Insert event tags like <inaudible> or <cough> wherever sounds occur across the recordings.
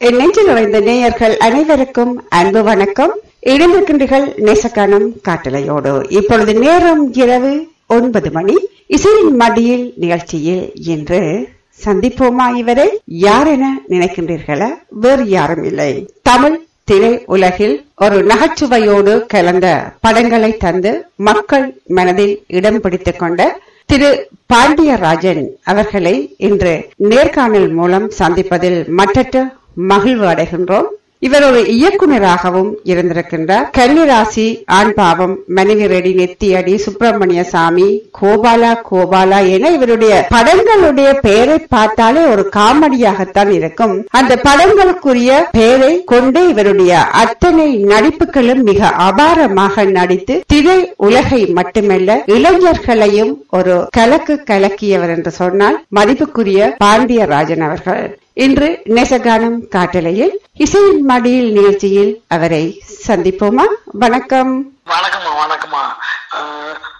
என் நெஞ்சில் நிறைந்த நேயர்கள் அனைவருக்கும் அன்பு வணக்கம். இணைந்திருக்கின்றீர்கள் நேசக்கானம் காட்டலையோடு. இப்பொழுது நேரம் இரவு ஒன்பது மணி. இசையின் மடியில் நிகழ்ச்சியில் இன்று சந்திப்போமா இவரை? யார் என நினைக்கின்றீர்களா? வேறு யாரும் இல்லை. தமிழ் திரை உலகில் ஒரு நகைச்சுவையோடு கலந்த படங்களை தந்து மக்கள் மனதில் இடம் பிடித்துக் கொண்ட திரு பாண்டியராஜன் அவர்களை இன்று நேர்காணல் மூலம் சந்திப்பதில் மற்றற்ற மகிழ்வு அடைகின்றோம். இவர் ஒரு இயக்குநராகவும் இருந்திருக்கின்றார். கன்னிராசி ஆண் பாவம் மனைவி ரெடி நெத்தியடி சுப்பிரமணிய சாமி கோபாலா கோபாலா என இவருடைய படங்களுடைய பெயரை பார்த்தாலே ஒரு காமெடியாகத்தான் இருக்கும். அந்த படங்களுக்குரிய பெயரை கொண்டு இவருடைய அத்தனை நடிப்புகளும் மிக அபாரமாக நடித்து திரை உலகை மட்டுமல்ல இளைஞர்களையும் ஒரு கலக்கு கலக்கியவர் என்று சொன்னால் மதிப்புக்குரிய பாண்டியராஜன் அவர்கள். இன்று நேசகானம் காட்டலையில் இசையின் மடியில் நிகழ்ச்சியில் அவரை சந்திப்போமா? வணக்கம். வணக்கம்மா வணக்கம்மா.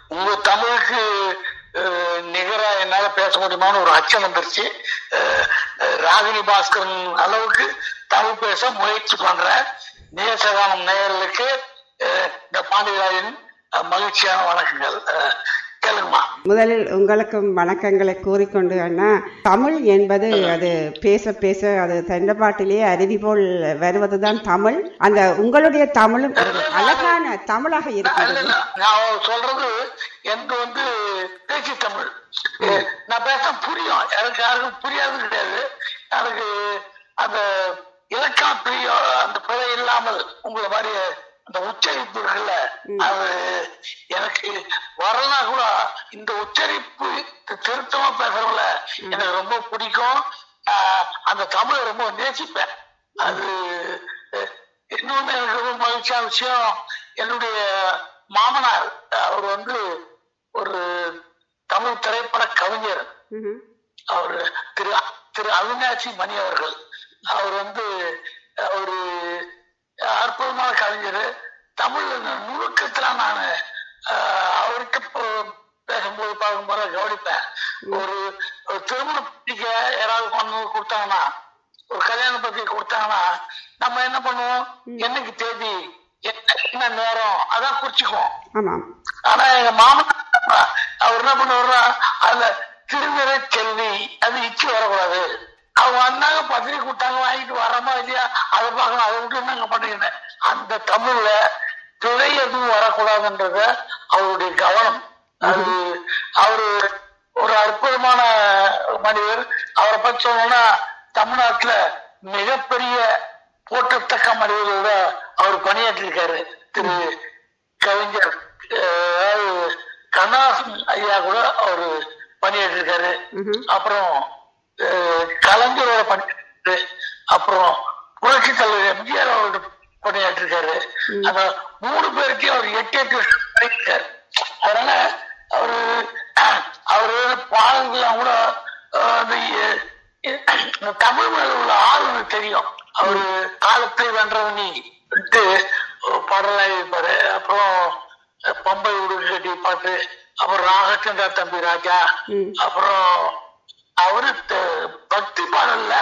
உங்க தமிழுக்கு நிகரா என்னால பேச முடியுமான்னு ஒரு அச்சம் வந்துருச்சு. அஹ், ராகினி பாஸ்கரன் அளவுக்கு தமிழ் பேச முயற்சி பண்ற நேசகானம் நேயர்களுக்கு இந்த பாண்டியராஜன் மகிழ்ச்சியான வணக்கங்கள். அஹ், கேளுங்கம்மா. முதலில் உங்களுக்கும் வணக்கங்களை கூறிக்கொண்டு அண்ணா தமிழ் என்பது அது பேச பேச அது தண்டபாட்டிலே அருவி போல் வருவதுதான் தமிழ். அந்த உங்களுடைய தமிழும் அழகான தமிழாக இருக்கிறது. நான் சொல்றது எனக்கு வந்து பேச்சு தமிழ். நான் பேச புரியும். எனக்கு யாருக்கும் புரியாது கிடையாது. எனக்கு அந்த இலக்கண பிரியம் அந்த பிழை இல்லாமல் உங்களை மாதிரி அந்த உச்சரிப்பு இருக்குல்ல அது எனக்கு வரலனா கூட இந்த உச்சரிப்பு திருத்தமா பேசுறவங்கள எனக்கு ரொம்ப பிடிக்கும். அந்த தமிழை ரொம்ப நேசிப்பேன். அது அஹ், இன்னொன்னு எனக்கு ரொம்ப மகிழ்ச்சியான விஷயம் என்னுடைய மாமனார் அவர் வந்து ஒரு தமிழ் திரைப்பட கவிஞர். அவர் திரு திரு அவினாசி மணி அவர்கள். அவர் வந்து ஒரு அற்புதமான கவிஞர். தமிழ் நுணுக்கத்துல நான் அவர்கிட்ட போ- பேசும்போது பார்க்கும்போது கவனிப்பேன். ஒரு திருமண பத்திரிக்கை யாராவது வந்து கொடுத்தாங்கன்னா ஒரு கல்யாண பத்திரிக்கை கொடுத்தாங்கன்னா நம்ம என்ன பண்ணுவோம்? என்னைக்கு தேதி என்ன நேரம்? அதான் குறிச்சுக்குவோம். ஆனா எங்க மாமன் அவர் என்ன பண்ணுவாருன்னா அதுல திருநிறை செல்வி அது இச்சு வரக்கூடாது. அவங்க வந்தாங்க பத்திரிக்கை கொடுத்தாங்க வாங்கிட்டு வரமா இல்லையா? அதை பார்க்கணும். அதை விட்டு நாங்க பண்ணிக்கிட்டேன் அந்த தமிழ்ல பிழை எதுவும் வரக்கூடாதுன்றத அவருடைய கவனம். அது அவரு ஒரு அற்புதமான மனிதர். அவரை பத்தி சொல்லணும்னா தமிழ்நாட்டுல மிகப்பெரிய போற்றத்தக்க மனிதர்களோட அவர் பணியாற்றிருக்காரு திரு கவிஞர் அதாவது கண்ணாசன் ஐயா கூட அவரு பணியாற்றிருக்காரு. அப்புறம் கலைஞரோட பணியாற்றிருக்காரு அப்புறம் புரட்சி தலைவர் எம்ஜிஆர் அவரோட பணியாற்றிருக்காரு. அந்த மூணு பேருக்கே அவர் எட்டு எட்டு வருஷம் பணியிருக்காரு அதனால அவரு அவரு பாடல்கள்லாம் கூட அந்த தமிழ் மேல உள்ள ஆர்வம் தெரியும். அவரு காலத்தை வென்றவன் பாடலாம் இருப்பாரு அப்புறம் பம்பை உடுக்கு கட்டி பாட்டு அப்புறம் ராகச்சந்திரா தம்பி ராஜா. அப்புறம் அவரு பக்தி பாடல்ல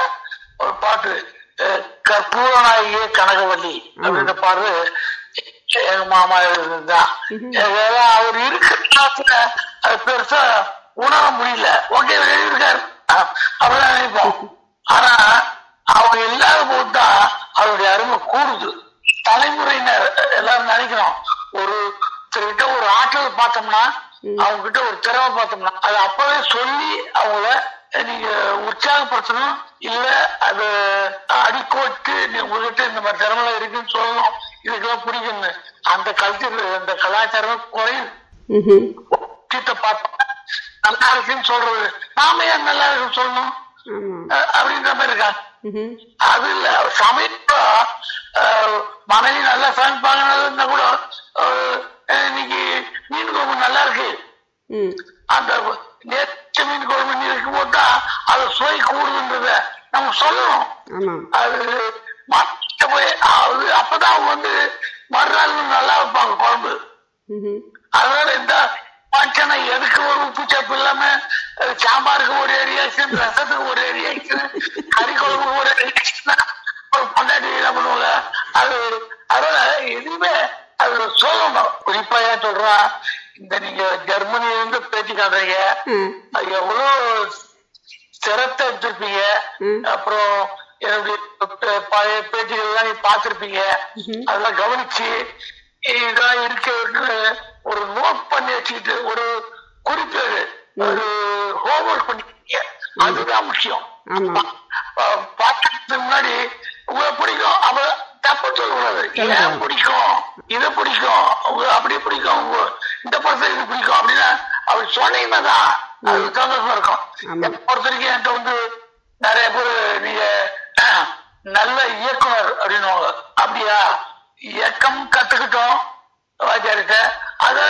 ஒரு பாட்டு அஹ், கற்பூரநாயகியே கனகவல்லி அப்படின்ற பாடு எங்க மாமா எழுதுதான் அவர் இருக்கிற பெருசா உணர முடியல. ஓகே எழுதியிருக்காரு. அப்படிதான் நினைப்போம். ஆனா அவங்க இல்லாத போதுதான் அவருடைய அருமை கூடுது தலைமுறையினர் எல்லாரும் நினைக்கிறோம் ஒரு கிட்ட ஒரு ஆற்றல் பார்த்தோம்னா அவங்க கிட்ட ஒரு திறமை பார்த்தோம்னா அது அப்பவே சொல்லி அவங்கள நீங்க உற்சாகப்படுத்தணும். இல்ல அது அடிக்கோட்டு நீ உங்ககிட்ட இந்த மாதிரி திறமை இருக்குன்னு சொல்லணும். இதுக்கெல்லாம் பிடிக்கும்னு அந்த கல்ச்சர் அந்த கலாச்சாரமே. சீத்தை பார்த்தா நல்லா இருக்குன்னு சொல்றது. நாம ஏன் நல்லா இருக்குன்னு சொல்லணும்? அப்படின்ற மாதிரி ம்ஹும். அது இல்ல. சமைப்பா மனைவி நல்லா சமைப்பாங்கன்னா கூட இன்னைக்கு மீன் குழம்பு நல்லா இருக்கு. அந்த நேற்று சென்னையின் கவர்மெண்ட் இருக்கும் போட்டா அது சுவை கூடுதுன்றத நம்ம சொல்லணும். அது மற்றபடி அது அப்பதான் அவங்க வந்து மறுநாள் நல்லா வைப்பாங்க குழம்பு. அதனால இந்த மனுஷனை எதுக்கு ஒரு உப்பு சப்பு இல்லாம சாம்பாருக்கு ஒரு ஏரியாச்சு ரசத்துக்கு ஒரு ஏரியாச்சு கறி குழம்பு ஒரு ஏரியாச்சுன்னா ஒரு பொண்டாட்டி என்ன பண்ணுவாங்க? அது அதனால எதுவுமே அது சொல்லணும் குறிப்பா ஏன் சொல்றான் இந்த நீங்க ஜெர்மனியில இருந்து பேட்டி காட்டுறீங்க அது எவ்வளவு சிரத்தை எடுத்திருப்பீங்க. அப்புறம் என்னுடைய பழைய பேட்டிகள் எல்லாம் நீ பார்த்திருப்பீங்க. ம்ஹும். அதெல்லாம் கவனிச்சு இதெல்லாம் இருக்க ஒரு நோட் பண்ணி வச்சுக்கிட்டு ஒரு குறிப்பேடு ஒரு ஹோம்ஒர்க் பண்ணிருக்கீங்க அதுதான் முக்கியம். ஆமா. பா- பார்க்கறதுக்கு முன்னாடி உங்களை பிடிக்கும். அவ தப்பு. ஏன் பிடிக்கும். இதை பிடிக்கும். இந்த இது பிடிக்கும் அப்படின்னா அப்படி சொன்னீங்கன்னா தான் அது சந்தோஷமா இருக்கும். பொறுத்த வரைக்கும் என்கிட்ட வந்து நிறைய பேர் நீங்க நல்ல இயக்குனர் அப்படின்னுவாங்க. அப்படியா? இயக்கம் கத்துக்கிட்டோம் வாத்தியார்கிட்ட அத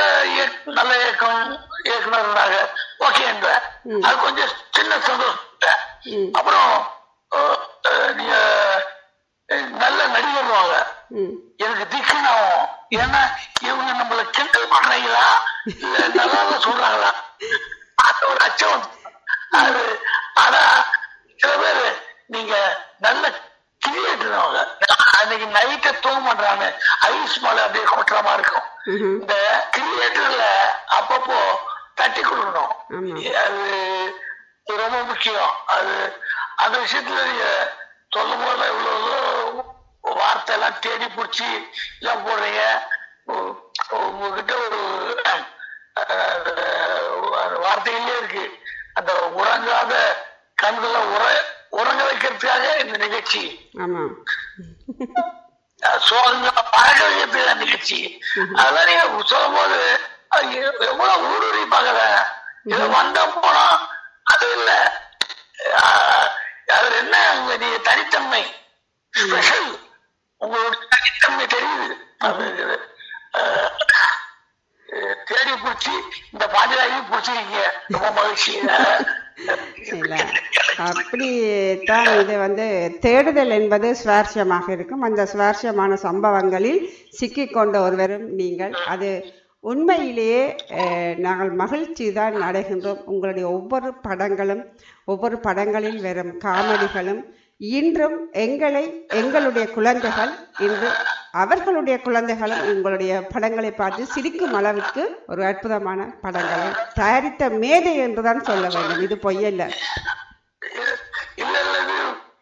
நல்ல இயக்கம் இயக்குனர்னாங்க. ஓகே ம். அது கொஞ்சம் சின்ன சந்தோஷம். அப்புறம் நீங்க நல்ல நடிகர்வாங்க. ம். எனக்கு திக்கணும் ஏன்னா இவங்க நம்மள கிண்டல் பண்றீங்களா இல்ல நல்லா சொல்றாங்களா? அது ஒரு அச்சம். அது ஆனா சில பேரு நீங்க நல்ல கிரியேட்டர்வங்க அன்னைக்கு நைட்ட தூங்க மாட்டாங்க ஐஸ் மலை அப்படியே கொட்டுற மாதிரி இருக்கும். இந்த கிரியேட்டர்ல அப்பப்போ தட்டி கொடுக்கணும். அது ரொம்ப முக்கியம். அது அந்த விஷயத்துல நீங்க சொல்லும் போது இவ்வளவு வார்த்தை எல்லாம் தேடி பிடிச்சி எல்லாம் போடுறீங்க. உங்ககிட்ட ஒரு வார்த்தையிலே இருக்கு. அந்த உறங்காத கண்களை உற உறங்க வைக்கிறதுக்காக இந்த நிகழ்ச்சி. சோகங்களை பழக வைக்கிறதுக்காக நிகழ்ச்சி. அதெல்லாம் நீங்க சொல்லும் போது எவ்வளவு ஊடுருவி பார்க்கல இது வந்தா போனா அது இல்ல. ஆஹ், அது என்ன நீங்க தனித்தன்மை? ஸ்பெஷல் உங்களுடைய தனித்தன்மை தெரியுது. தேடி பிடிச்சி இந்த பாஜகாவையும் பிடிச்சிருக்கீங்க. ரொம்ப மகிழ்ச்சி. இல்ல அப்படி தான் இது வந்து தேடுதல் என்பது சுவாரஸ்யமாக இருக்கும். அந்த சுவாரஸ்யமான சம்பவங்களில் சிக்கிக்கொண்ட ஒருவரும் நீங்கள். அது உண்மையிலேயே நாங்கள் மகிழ்ச்சி தான் அடைகின்றோம். உங்களுடைய ஒவ்வொரு படங்களும் ஒவ்வொரு படங்களில் வரும் காமெடிகளும் இன்றும் எங்களை எங்களுடைய குழந்தைகள் இன்று அவர்களுடைய குழந்தைகளும் உங்களுடைய படங்களை பார்த்து சிரிக்கும் அளவுக்கு ஒரு அற்புதமான படங்களை தயாரித்த மேதை என்றுதான் சொல்ல வேண்டும். இது பொய்யல்ல.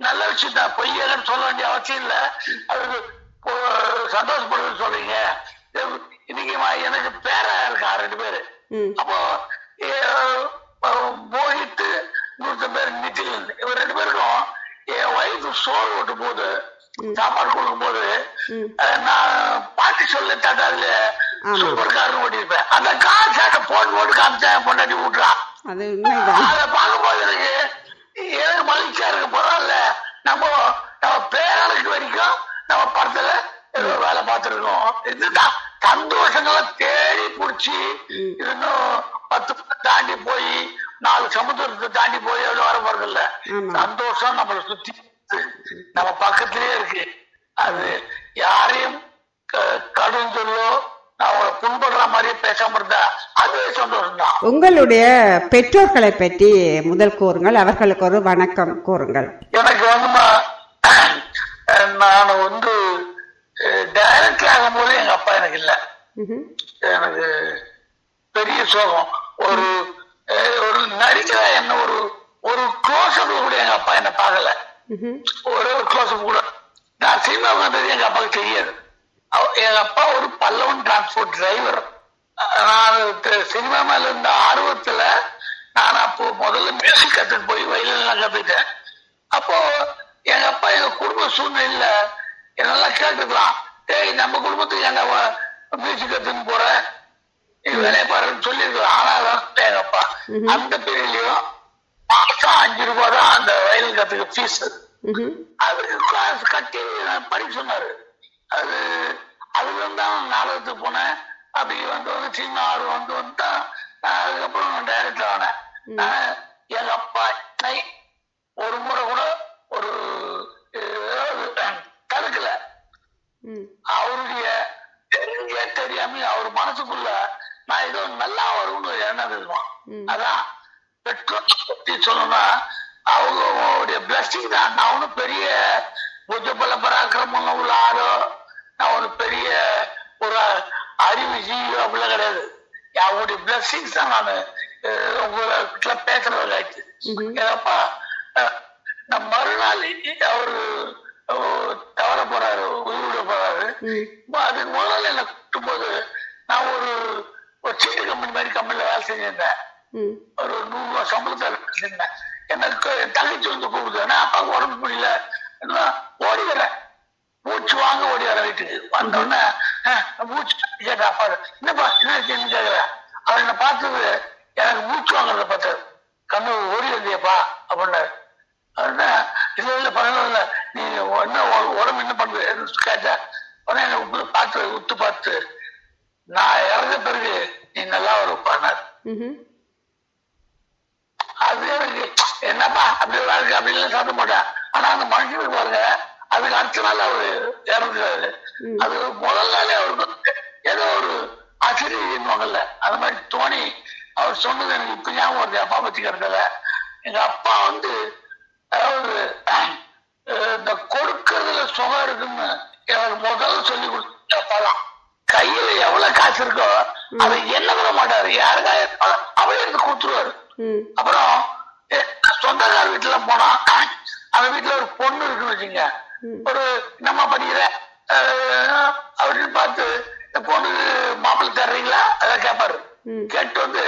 நல்ல விஷயம் தான் சொல்ல வேண்டிய அவசியம் இல்ல. அதுக்கு சந்தோஷப்படுறது சொல்றீங்க. இன்னைக்கு எனக்கு பேரா இருக்கா ரெண்டு பேரு. அப்போ மோஹித் இன்னொருத்த பேர் நிதில் இவர் ரெண்டு பேருக்கும் என் வயசு சோறு ஓட்டும் போது சாப்பாடு கொடுக்கும் போது நான் பாட்டி சொல்ல ஆமா. சூப்பர் கார்னு ஓட்டிருப்பேன் அந்த கார் சாட்டை போட்டு போட்டு காமிச்சா பொண்டாட்டி விட்டுறான் அது பார்க்கும்போது எனக்கு எனக்கு மகிழ்ச்சியா இருக்கு. பரவாயில்ல. நம்ம நம்ம பேரனுக்கு வரைக்கும் நம்ம படத்துல வேலை பார்த்துருக்கோம். இதுதான். சந்தோஷங்களை தேடி பிடிச்சி. இன்னும் பத்து தாண்டி போய் நாலு சமுத்திரத்தை தாண்டி போய் எவ்வளவு வர போறது இல்ல ஆமா. சந்தோஷம் நம்மளை சுத்தி. நம்ம பக்கத்திலேயே இருக்கு அது யாரையும் கடும் சொல்லோ அவங்கள புண்படுற மாதிரியே பேசாம இருந்தா அதுவே சந்தோஷம் தான் உங்களுடைய பெற்றோர்களை பற்றி முதல் கூறுங்கள் அவர்களுக்கு ஒரு வணக்கம் கூறுங்கள் எனக்கு வந்து நான் வந்து டைரக்டர் ஆகும் போது எங்க அப்பா எனக்கு இல்ல. எனக்கு பெரிய சோகம். ஒரு ஒரு நடிக்கிற என்ன ஒரு ஒரு க்ளோஸ் அப் கூட எங்க அப்பா என்ன பார்க்கல. ஒரே ஒரு க்ளோஸ் அப் கூட. நான் சினிமா வந்தது எங்க அப்பாவுக்கு தெரியாது. எங்க அப்பா ஒரு பல்லவன் டிரான்ஸ்போர்ட் டிரைவர் நான் சினிமா மேல இருந்த ஆர்வத்துல நான் அப்போ முதல்ல மியூசிக் கத்துட்டு போய் வயலின் கத்துக்கிட்டேன். அப்போ எங்க அப்பா எங்க குடும்ப சூழ்நிலையில என்னெல்லாம் கேட்டுக்கலாம். டேய் நம்ம குடும்பத்துக்கு என்ன மியூசிக் கத்துன்னு போற? நீ வேலையை பாருன்னு எங்க அப்பா அந்த பீரியட்லயும் மாசம் அஞ்சு ரூபாய் தான் அந்த வயலின் கத்துக்க ஃபீஸ். அதுக்கு கிளாஸ் கட்டி படிக்க சொன்னாரு. அது அதுல இருந்து தான் நாடகத்துக்கு போனேன். அப்படி வந்து வந்து சின்ன ஆடு வந்து வந்துட்டான். நான் அதுக்கப்புறம் நான் டைரக்டர் ஆனேன் நான் எங்க அப்பா என்னை ஒரு முறை கூட ஒரு தடுக்கல. அவருடைய தெரிஞ்சே தெரியாம அவர் மனசுக்குள்ள நான் ஏதோ நல்லா வரும்னு எண்ணம் ம். அதான். பெற்றோர் பத்தி சொல்லணும்னா அவங்களுடைய பிளஸிங் தான். நான் ஒன்றும் பெரிய புஜபல பராக்கிரமம் உள்ள ஆளோ நான் ஒரு பெரிய ஒரு அறிவு ஜீவி அப்படிலாம் கிடையாது. பிளஸிங்ஸ் தான் நான் உங்களை பேசுறது ஆயிடுச்சு நான் மறுநாள் அவரு தவற போறாரு. உயிரிட போறாரு. அதுக்கு முதல்ல என்ன கூட்டும் போது நான் ஒரு ஒரு சீட்டு கம்பெனி மாதிரி கம்பெனில வேலை செஞ்சிருந்தேன். ஒரு நூறு ரூபாய் சம்பளத்தை வேலை செஞ்சிருந்தேன். எனக்கு என் தங்கச்சி வந்து கூப்பிடுது. நான் அப்பாவுக்கு உடம்பு முடியல. ஓடி வரேன் மூச்சு வாங்க ஓடி வர வீட்டுக்கு. வந்த உடனே அஹ், மூச்சு கேட்டா அப்பா என்னப்பா என்ன கேக்குறேன் அவர் என்ன பார்த்தது எனக்கு மூச்சு வாங்குறத பார்த்தாரு கண்ணு ஓடி வந்தியப்பா அப்படின்னாரு. இல்ல இல்ல பரவாயில்ல நீ என்ன உடம்பு என்ன பண்ணுது? கேட்டேன் உடனே என்னை உத்து பார்த்து உத்து பார்த்து நான் இறந்த பிறகு நீ நல்லா ஒரு பண்ணார். அது எனக்கு என்னப்பா அப்படி இருக்கு அப்படின்னு சாப்பிட மாட்டேன் ஆனா அந்த மனுஷனுக்கு பாருங்க அதுக்கு அடுத்த நாள் அவரு இறந்துட்டாரு. அது முதல் நாளே அவருக்கு ஏதோ ஒரு ஆச்சரியம்வாங்கல்ல அந்த மாதிரி தோணி அவர் சொன்னது எனக்கு இப்ப ஞாபகம் வருது அப்பா பத்தி கருத்துல எங்க அப்பா வந்து அதாவது இந்த கொடுக்கறதுல சுகம் இருக்குன்னு எனக்கு முதல்ல சொல்லி கொடுத்த தான் கையில எவ்வளவு காசு இருக்கோ அதை என்ன பண்ண மாட்டாரு. யாருக்காக அவரே எடுத்து கொடுத்துருவாரு. அப்புறம் சொந்தக்கார வீட்டுல போனா அந்த வீட்டுல ஒரு பொண்ணு இருக்குன்னு வச்சுங்க. ஒரு நம்ம படிக்கிற? அப்படின்னு பார்த்து பொண்ணுக்கு மாப்பிள்ளை தர்றீங்களா? அதான் கேட்பாரு. கேட்டு வந்து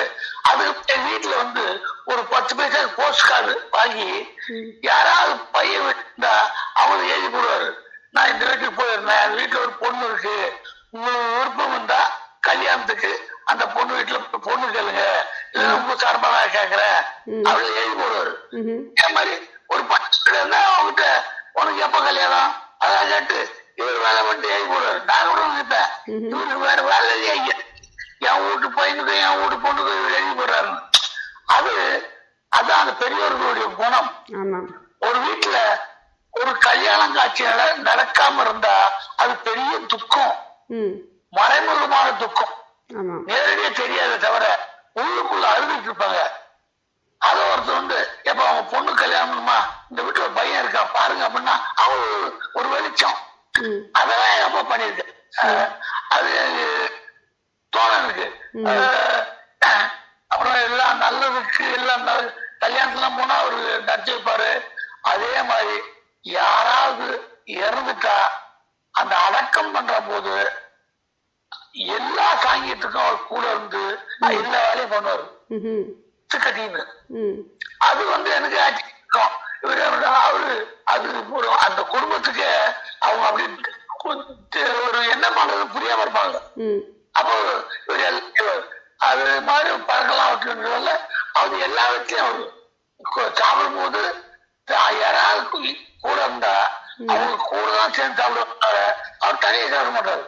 அது வீட்டுல வந்து ஒரு பத்து பைசா போஸ்ட் கார்டு வாங்கி யாராவது பையன் இருந்தா அவங்க எழுதி போடுவாரு. நான் இந்த வீட்டுக்கு போயிருந்தேன். அந்த வீட்டுல ஒரு பொண்ணு இருக்கு. உங்களுக்கு விருப்பம் இருந்தா கல்யாணத்துக்கு அந்த பொண்ணு வீட்டுல பொண்ணு கேளுங்க. இது ரொம்ப சார்பாக கேட்கிறேன் தான் சேர்ந்து அவர் தனியாக சாப்பிட மாட்டாரு.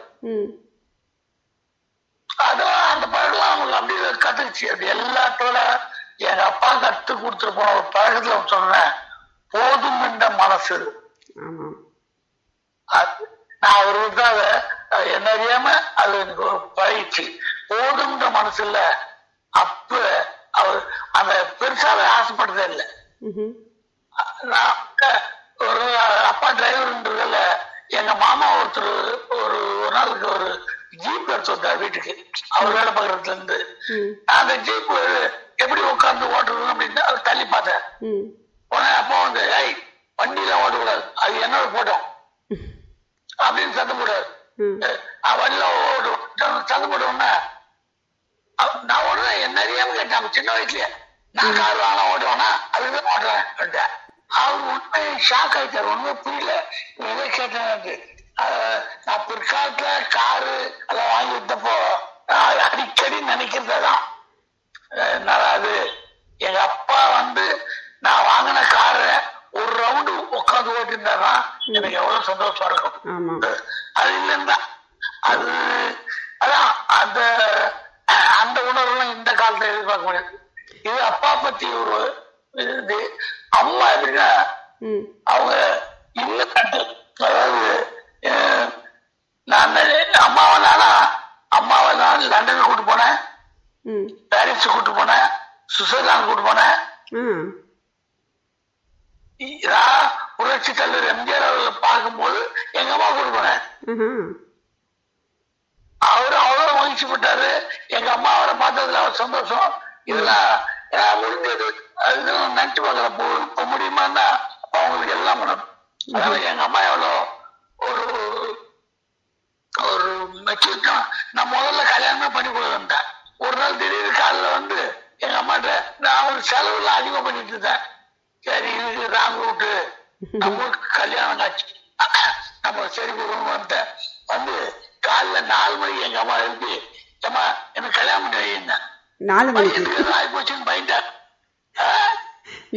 அதான் அந்த பழக்கம் அவங்களுக்கு கத்துக்குச்சு. அப்படி எல்லாத்தோட எங்க அப்பா கத்து கொடுத்துட்டு போன ஒரு பழக்கத்துல சொன்னேன். போதும் என்ற மனசு அது நான் ஒரு விதமாக என்ன அறியாம அது எனக்கு ஒரு பழகிச்சு போதும்ன்ற மனசு இல்ல. அப்ப அவர் அந்த பெருசாவே ஆசைப்படுறதே இல்லை. நான் ஒரு அப்பா டிரைவர்ன்றதால எங்க மாமா ஒருத்தர் ஒரு ஒரு நாளுக்கு ஒரு ஜீப் எடுத்து வந்தார் வீட்டுக்கு. அவர் வேலை பார்க்கறதுல இருந்து. அந்த ஜீப் எப்படி உட்கார்ந்து ஓட்டுறது அப்படின்னு அதை தள்ளி பார்த்தேன். உடனே அப்பா வந்து ஏய் வண்டியில ஓட்டக்கூடாது அது என்னோட போட்டோம். அப்படின்னு சத்தம் போடுவார் வண்டியில ஓடும் சத்தம் அவ- நான் உடனே என்ன அறியாம கேட்டேன். சின்ன வயசுலயே. நான் கார் வாங்க ஓட்டுவேனா? அதுதான் ஓட்டுறேன். அவர் உண்மை ஷாக் ஆயிட்டார். ஒண்ணுமே புரியல. இதை கேட்டேன் அஹ், நான் பிற்காலத்துல காரு எல்லாம் வாங்கி விட்டப்போ அடிக்கடி நினைக்கிறதுதான். என்னடா அது எங்க அப்பா வந்து நான் வாங்கின காரை ஒரு ரவுண்டு உட்காந்து ஓட்டிருந்தாருன்னா எனக்கு எவ்வளவு சந்தோஷமா இருக்கும். அது இல்லைன்னா அது அதான் அந்த அந்த உணர்வுலாம் இந்த காலத்துல எதிர்பார்க்க முடியாது. இது அப்பா பத்தி ஒரு இது அம்மா எப்படின்னா அவங்க இல்ல கட்டு அதாவது நான் அம்மாவை நானா அம்மாவை நான் லண்டனுக்கு கூட்டு போனேன். பாரிஸ் கூட்டு போனேன். சுவிட்சர்லாந்து கூட்டு போனேன். புரட்சி தலைவர் எம்ஜிஆர் அவர்களை பார்க்கும்போது எங்க அம்மா கூட்டு போனேன். அவரு அவ்வளவு மகிழ்ச்சி சந்தோஷப்பட்டாரு எங்க அம்மா அவரை பார்த்ததுல அவர் சந்தோஷம். இதெல்லாம் முடிஞ்சது. அதுதான் நினைச்சு பார்க்கல போ இப்ப முடியுமான்னா அவங்களுக்கு எல்லாம் பண்ணணும். அதனால எங்க அம்மா எவ்வளோ ஒரு ஒரு மெச்சூரிட்டி. நான் முதல்ல கல்யாணமே பண்ணி கொடுத்தேன் ஒரு நாள் திடீர்னு காலைல வந்து எங்க அம்மாட்ட நான் ஒரு செலவுல அதிகமா பண்ணிட்டு இருந்தேன். சரி இது ராங் ரூட்டு. நம்மளுக்கு கல்யாணம் ஆச்சு. நம்ம சரி கொடுக்கணும் வந்தேன் வந்து காலைல நாலு மணிக்கு எங்க அம்மா எழுப்பி ஏம்மா எனக்கு கல்யாணம் பண்ணி நாலு மணிக்கு? ஆகி போச்சுன்னு பயந்தேன்?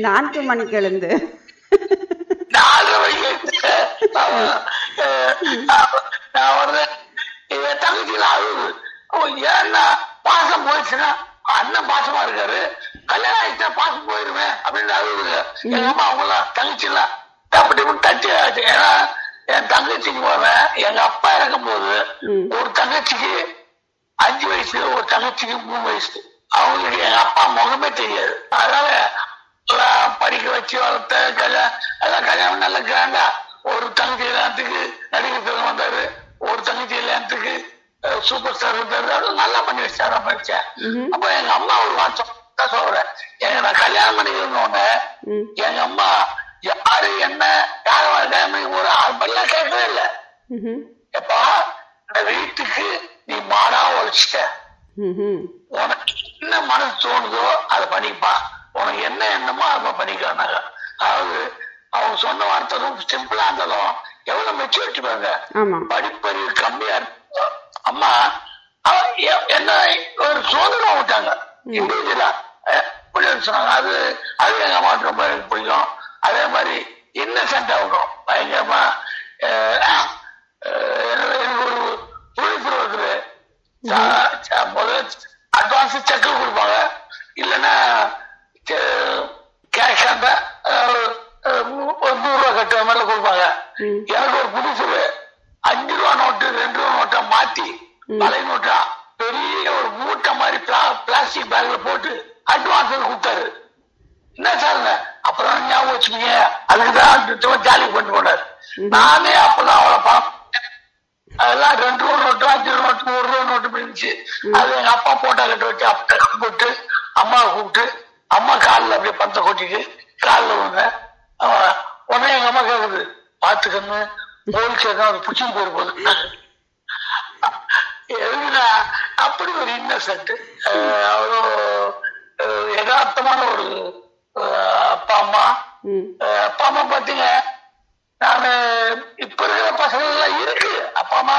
நான்கு மணிக்கு எழுந்து நாலு மணிக்கு நான் வர்றேன் என் தங்கச்சியில அவன் ஏன்னா பாசம் போயிடுச்சுன்னா அண்ணன் பாசமா இருக்காரு. கல்யாணம் ஆயிடுச்சா பாசம் போயிருவேன் அப்படின்னு அழுகுது எங்க அம்மா அவங்கள தங்கச்சி இல்ல அப்படி இப்படி தச்சு ஏன்னா என் தங்கச்சிக்கு போவேன் எங்க அப்பா இறக்கும்போது ம். ஒரு தங்கச்சிக்கு அஞ்சு வயசு ஒரு தங்கச்சிக்கு மூணு வயசு. அவங்களுக்கு எங்க அப்பா முகமே தெரியாது. அதனால படிக்க வச்சு வளர்த்த கல்யாணம் எல்லாம் கல்யாணம் நல்ல கிராண்டா ஒரு தங்கச்சி கல்யாணத்துக்கு நடிகர் திறன் வந்தாரு. ஒரு தங்கச்சி கல்யாணத்துக்கு சூப்பர் ஸ்டார் அது நல்லா பண்ணி வச்சாரு படிச்சேன். அப்ப எங்க அம்மா ஒரு வாட்சம் தான் சொல்றேன் எங்க நான் கல்யாணம் பண்ணிக்கணும்னு. எங்க அம்மா யாரு என்ன யார் பண்ணி ஒரு ஆள்பெல்லாம் கேட்கவே இல்லை. எப்பா வீட்டுக்கு நீ மாடா உழைச்சிட்ட. என்ன மனசு தோணுதோ அதை பண்ணிப்பா. உனக்கு என்ன எண்ணமோ அதை பண்ணிக்கிறாங்க அதாவது அவங்க சொன்ன வார்த்தை ரொம்ப சிம்பிளா இருந்தாலும் எவ்வளவு மெச்சூரிட்டி பாருங்க. படிப்பறிவு கம்மியா இருக்கு. அம்மா என்ன ஒரு சுதந்திரம் விட்டாங்க இண்டிவிஜுவலா சொன்னாங்க அது அது எங்க அம்மாவுக்கு ரொம்ப எனக்கு பிடிக்கும். அதே மாதிரி இன்னசென்ட் ஆகணும். பயங்கரமா எனக்கு ஒரு துணிப்பு இருக்குது. முதல்ல அட்வான்ஸ் செக்கில் கொடுப்பாங்க. இல்லைன்னா கேஷ் அந்த ஒரு நூறு ரூபா கட்டுற மாதிரி கொடுப்பாங்க. எனக்கு ஒரு புதுசு அஞ்சு ரூபா நோட்டு ரெண்டு ரூபா நோட்டை மாத்தி பழைய நோட்டா பெரிய ஒரு மூட்டை மாதிரி பிளாஸ்டிக் பேக்ல போட்டு அட்வான்ஸ் கொடுத்தாரு. என்ன சார் அப்புறம் ஞாபகம் வச்சுக்கீங்க. அதுக்குதான் ஜாலி கொண்டு போனாரு. நானே அப்பதான் அவளை பணம் அதெல்லாம் ரெண்டு ரூபா நோட்டு அஞ்சு ரூபா நோட்டு நூறு ரூபா நோட்டு இருந்துச்சு. அது எங்க அப்பா போட்டா கட்ட வச்சு அப்பா போட்டு அம்மாவை கூப்பிட்டு அம்மா காலில் அப்படியே பணத்தை கொட்டிட்டு காலில் விழுந்தேன் அவன் உடனே எங்க அம்மா கேக்குது பாத்துக்கன்னு போலீஸ் கேட்க அது பிடிச்சி போயிரு போகுது எதுக்குன்னா அப்படி ஒரு இன்னசென்ட் அஹ், யதார்த்தமான ஒரு அப்பா அம்மா. அப்பா அம்மா பாத்தீங்க நானு இப்ப இருக்கிற பசங்க எல்லாம் இருக்கு. அப்பா அம்மா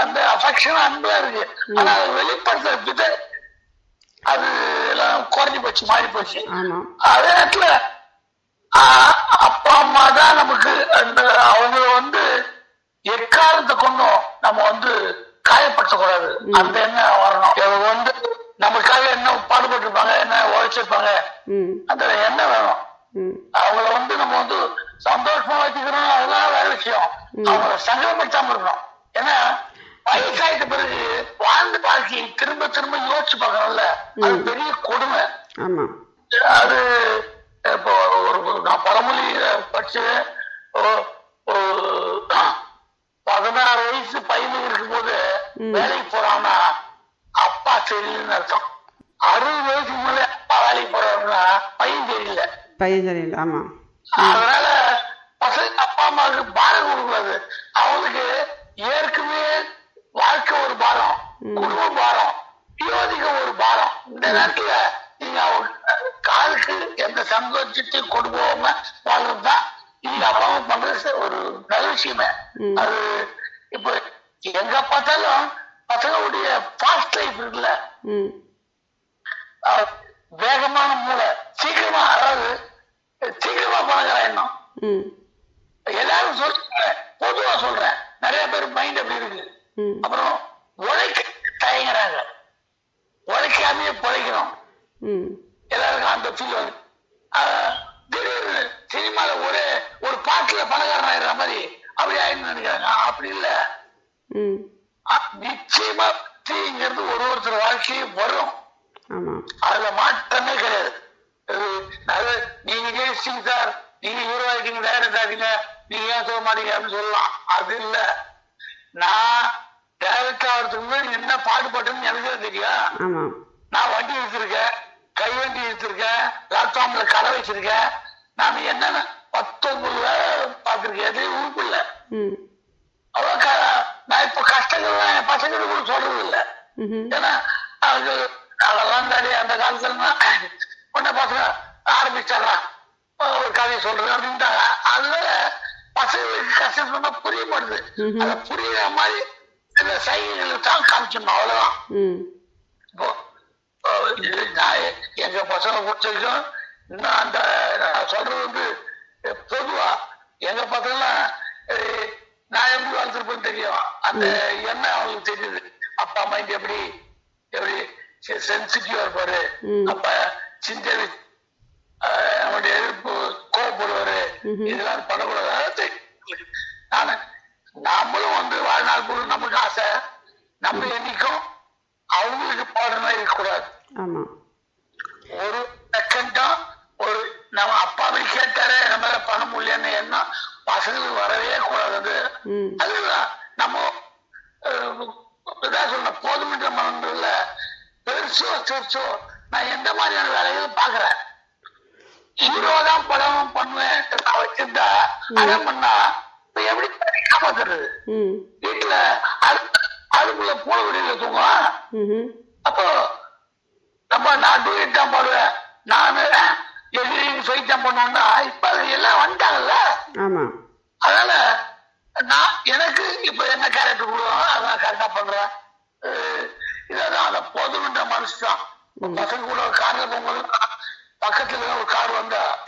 அந்த அஃபெக்ஷன் அன்பா இருக்கு. ஆனா அதை வெளிப்படுத்துற விதை அது எல்லாம் குறைஞ்சு போச்சு மாறி போச்சு. அதே நேரத்துல அப்பா அம்மா தான் நமக்கு அந்த அவங்க வந்து எக்காலத்தை கொண்டும் நம்ம வந்து காயப்படுத்தக்கூடாது. அந்த எண்ணம் வரணும். இவங்க வந்து நமக்காக என்ன பாடுபட்டு இருப்பாங்க என்ன உழைச்சிருப்பாங்க அந்த எண்ணம் வேணும். அவங்கள வந்து நம்ம வந்து சந்தோஷமா வச்சுக்கிறோம் அதெல்லாம் வேற விஷயம். அவங்கள சங்கடப்படுத்தாம இருக்கணும். ஏன்னா வயசாயிட்ட பிறகு வாழ்ந்த வாழ்க்கையை திரும்ப திரும்ப யோசிச்சு பார்க்கணும்ல. அது பெரிய கொடுமை. அது இப்போ ஒரு நான் பழமொழி படிச்சு பதினாறு வயசு பையனுக்கு இருக்கும்போது வேலைக்கு போறான்னா அப்பா சரியில்லைன்னு அர்த்தம். அறுபது வயசுக்கு மேல அப்பா வேலைக்கு போறாருன்னா பையன் சரியில்லை. பையன் சரியில்லை. ஆமா. அதனால பசங்க அப்பா அம்மாவுக்கு பாரம் கொடுக்கூடாது அவங்களுக்கு ஏற்கனவே வாழ்க்கை ஒரு பாரம் குடும்ப பாரம் யோதிக்க ஒரு பாரம். இந்த நேரத்துல நீங்க அவங்க காலுக்கு எந்த சந்தோஷத்தையும் கொண்டு போகாம வாழ்றதுதான் நீங்க அப்பா அம்மா பண்றது ஒரு நல்ல விஷயமே. அது இப்ப எங்க பார்த்தாலும் பசங்களுடைய ஃபாஸ்ட் லைஃப் இருக்குல்ல. வேகமான மூளை. சீக்கிரமா அதாவது சீக்கிரமா பணக்காரன் ம். எல்லாரும் சொல்றேன் பொதுவா சொல்றேன் நிறைய பேர் மைண்ட் அப்படி இருக்கு. அப்புறம் உழைக்க தயங்குறாங்க. உழைக்காமையே பிழைக்கணும் ம். எல்லாருக்கும் அந்த ஃபீல் வந்து திடீர்னு சினிமால ஒரு ஒரு பாட்டுல பணக்காரன் ஆயிடுற மாதிரி அப்படி ஆயிடுன்னு நினைக்கிறாங்க. அப்படி இல்ல. நிச்சயமா வெற்றிங்கிறது ஒரு ஒருத்தர் வாழ்க்கையும் வரும். அதுல மாற்றமே கிடையாது. அது நீங்க ஜெயிச்சிங்க சார் நீங்க ஹீரோ ஆகிட்டீங்க டைரக்டர் ஆகிட்டீங்க நீங்க ஏன் சொல்ல மாட்டீங்க அப்படின்னு சொல்லலாம். அது இல்ல. நான் டாக்டர் ஆகிறதுக்கு முன்னாடி என்ன பாடுபட்டுன்னு எனக்கு தெரியும். நான் வண்டி எடுத்திருக்கேன் கை வண்டி எடுத்திருக்கேன் பிளாட்ஃபார்ம்ல கடை வச்சிருக்கேன். நான் என்னென்ன பத்தொன்பது பார்த்திருக்கேன். ம். அவ்வளவு க- நான் இப்ப கஷ்டங்கள்லாம் என் பசங்களுக்கு கூட சொல்றது இல்லை. ஏன்னா அது அதெல்லாம் தாண்டி அந்த காலத்துல உன்ன பசங்க ஆரம்பிச்சாங்க ஒரு கதையை சொல்றது அப்படின்ட்டாங்க. அதனால பசங்களுக்கு கஷ்டம் சொன்னா புரிய மாட்டுது. அதை புரியுற மாதிரி சில சைகைகளை தான் காமிச்சிடணும் அவ்வளவுதான். இப்போ நான் எங்க பசங்க வரைக்கும் இன்னும் அந்த நான் சொல்றது வந்து பொதுவா எங்க அஹ், நான் எப்படி வளர்த்துருப்பேன்னு தெரியும். அந்த எண்ணம் அவங்களுக்கு தெரியுது. அப்பா மைண்ட் எப்படி எப்படி சென்சிட்டிவா இருப்பாரு. அப்ப சிந்தனை அவனுடைய எதிர்ப்பு கோவப்படுவாரு. இதெல்லாம் பண்ணக்கூடாது. நானு நாமளும் வந்து வாழ்நாள் முழு நமக்கு ஆசை. நம்ம என்னைக்கும் அவங்களுக்கு பாடுற மாதிரி இருக்கக்கூடாது. ஒரு செகண்டா ஒரு நம்ம அப்பாவை கேட்டாரே நம்ம பண்ண முடியலன்னு எண்ணம் பசங்களுக்கு வரவே கூடாது அது நம்ம சொன்ன போதுமன்ற மனதுல பெருசோ சிறுசோ நான் எந்த மாதிரியான வேலைகளும் பாக்குறேன் ஹீரோ தான் படம் பண்ணுவேன் நான் வச்சிருந்தா அதை பண்ணா இப்ப எப்படி காப்பாத்துறது வீட்டுல அது அதுக்குள்ள போன வெளியில தூங்குவான். அப்போ நம்ம நான் டூயட் தான் பாடுவேன். நானு எதிரின்னு ஃபைட் தான் பண்ணுவேன்னா இப்ப எல்லாம் வந்துட்டாங்கல்ல? அதனால நான் எனக்கு இப்ப என்ன கேரக்டர் கொடுவோம் அதான் கரெக்டா பண்றேன். இதான் அந்த போதும்ன்ற மனசு தான். பசங்க கூட கார்ல போகும்போது பக்கத்துல ஒரு கார் வந்தா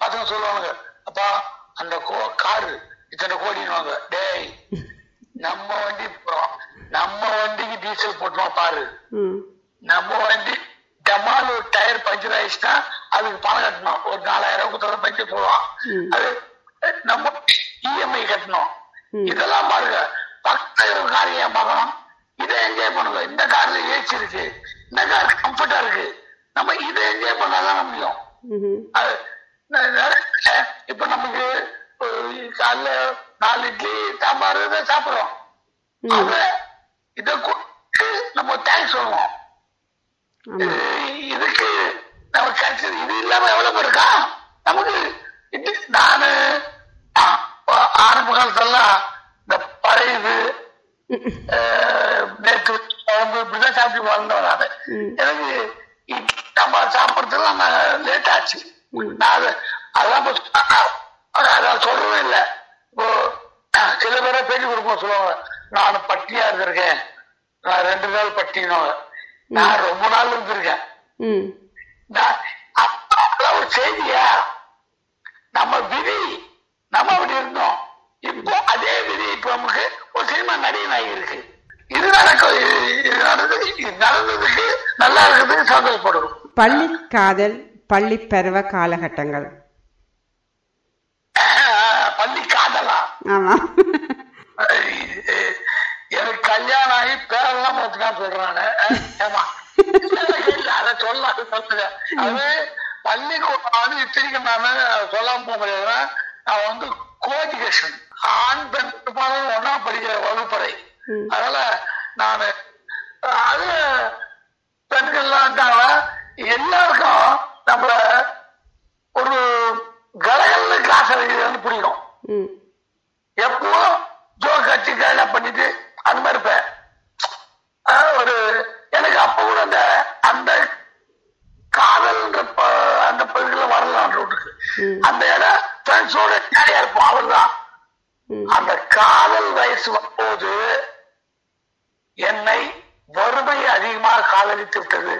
பசங்க சொல்லுவாங்க அப்பா அந்த காரு இத்தனை கோடினுவாங்க டேய் நம்ம வண்டி போறோம். நம்ம வண்டிக்கு டீசல் போட்டுருவோம் பாரு. நம்ம வண்டி டமால் ஒரு டயர் பஞ்சர் ஆயிடுச்சுன்னா அதுக்கு பணம் கட்டணும். ஒரு நாலாயிரம் குத்தரம் பஞ்சர் போடுவான். அது நம்ம இஎம்ஐ கட்டணும். ம். இதெல்லாம் பாருங்க. பக்கத்துல இருக்கிற கார் ஏன் பார்க்கணும்? இதை என்ஜாய் பண்ணுங்க. இந்த கார்ல ஏசி இருக்கு. இந்த கார் கம்ஃபர்டா இருக்கு. நம்ம இதை என்ஜாய் பண்ணாதான் முடியும். இப்ப நமக்கு காலைல நாலு இட்லி சாம்பார் இதை சாப்பிடுறோம். அத இத கொடுத்து நம்ம தேங்க்ஸ் சொல்லுவோம். இதுக்கு நமக்கு கிடைச்சது இது இல்லாம எவ்வளவு இருக்கா? நமக்கு இது நானு ஆரம்ப காலத்தெல்லாம் இந்த பழையது நேற்று இப்படிதான் சாப்பிட்டு வளர்ந்தவன் நானு. எனக்கு சாம்பார் சாப்பிடறதுக்கு நான் லேட் ஆச்சு. நான் அது அதான் அதான் சொல்றதே இல்லை. இப்போ சில பேரை பேட்டி கொடுப்போம் சொல்லுவாங்க நான் பட்டியா இருந்திருக்கேன். நான் ரெண்டு நாள் பட்டினோம் நான் ரொம்ப நாள் இருந்திருக்கேன். அப்ப ஒரு செய்தியா? நம்ம விதி நம்ம அப்படி இருந்தோம். இப்போ அதே விதி இப்போ நமக்கு ஒரு சினிமா நடிகன் ஆகி இருக்கு இது நடக்கும் இது- நடந்தது இது நடந்ததுக்கு நல்லா இருக்கிறதுக்கு சந்தோஷப்படுறோம் பள்ளி காதல் பள்ளி பருவ காலகட்டங்கள். பள்ளி காதலா? ஆமாம் ஐ- எனக்கு கல்யாணம் ஆகி பேரெல்லாம் பார்த்துக்கான்னு சொல்றாங்க ஏமா அதை சொல்ல அது பள்ளிக்கூடம் வந்து இத்தனைக்கும் நான் சொல்லாம போக முடியாது நான் வந்து கோஎஜுகேஷன் ஆண் பெண் ஒன்னா படிக்கிற வகுப்பறை. அதனால நான் அது பெண்கள்லாம் இருந்தாங்க எல்லாருக்கும் நம்மள ஒரு கலகல்னு கிளாஸ் வந்து பிடிக்கும் ம். எப்போ ஜோக் அடிச்சு கையில பண்ணிட்டு அந்த மாதிரி இருப்பேன். ஒரு எனக்கு அப்ப கூட அந்த அந்த காதல்ன்ற அந்த பகுதியில் வரலாம் ரோட்டுக்கு. அந்த இடம் ஃப்ரெண்ட்ஸோட ஜாலியா இருப்போம் அவர்தான் ம். அந்த காதல் வயசு வரும்போது என்னை வறுமை அதிகமாக காதலித்து விட்டது.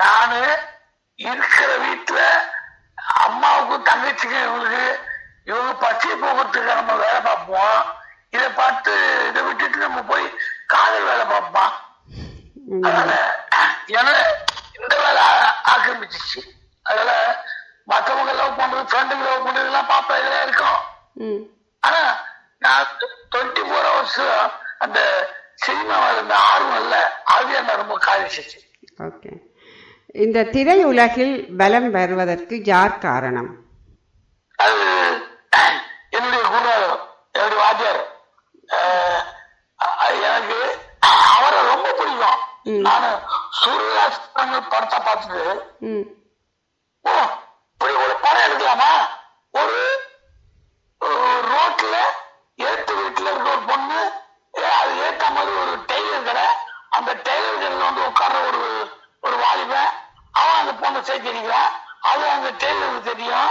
நானு இருக்கிற வீட்டுல அம்மாவுக்கும் தங்கச்சிக்கும் இவங்களுக்கு இவங்க பச்சை போகிறதுக்கு நம்ம வேலை பார்ப்போம். இதை பார்த்து இதை விட்டுட்டு நம்ம போய் காதல் வேலை பார்ப்போம். அதனால ஏன்னா இந்த வேலை ஆக்கிரமிச்சிச்சு. அதனால மற்றவங்க லவ் பண்றது ஃப்ரெண்டுங்க லவ் பண்றதுலாம் பார்ப்பேன். இதெல்லாம் இருக்கும். ஆனா நான் டுவெண்ட்டி ஃபோர் ஹவர்ஸ் அந்த சினிமாவில் இருந்த ஆர்வம் இல்ல. அது என்ன ரொம்ப காதிச்சிச்சு ஓகே. இந்த திரையுலகில் பலம் வருவதற்கு யார் காரணம்? என்னுடைய குரு என்னுடைய வாத்தியார். எனக்கு அவரை ரொம்ப பிடிக்கும். நானு சூர்யா படத்தை பார்த்துட்டு ஓ இப்படி ஒரு படம் எடுக்கலாமா? ஒரு ரோட்ல ஏத்து வீட்டுல இருக்க ஒரு பொண்ணு அது ஏத்த மாதிரி ஒரு டெய்லர் கடை. அந்த டெய்லர் கடையில வந்து உட்கார்ற ஒரு ஒரு வாலிபன் அவன் அந்த பொண்ணை சேர்த்திருக்கிறான் அது அந்த டெய்லருக்கு தெரியும்.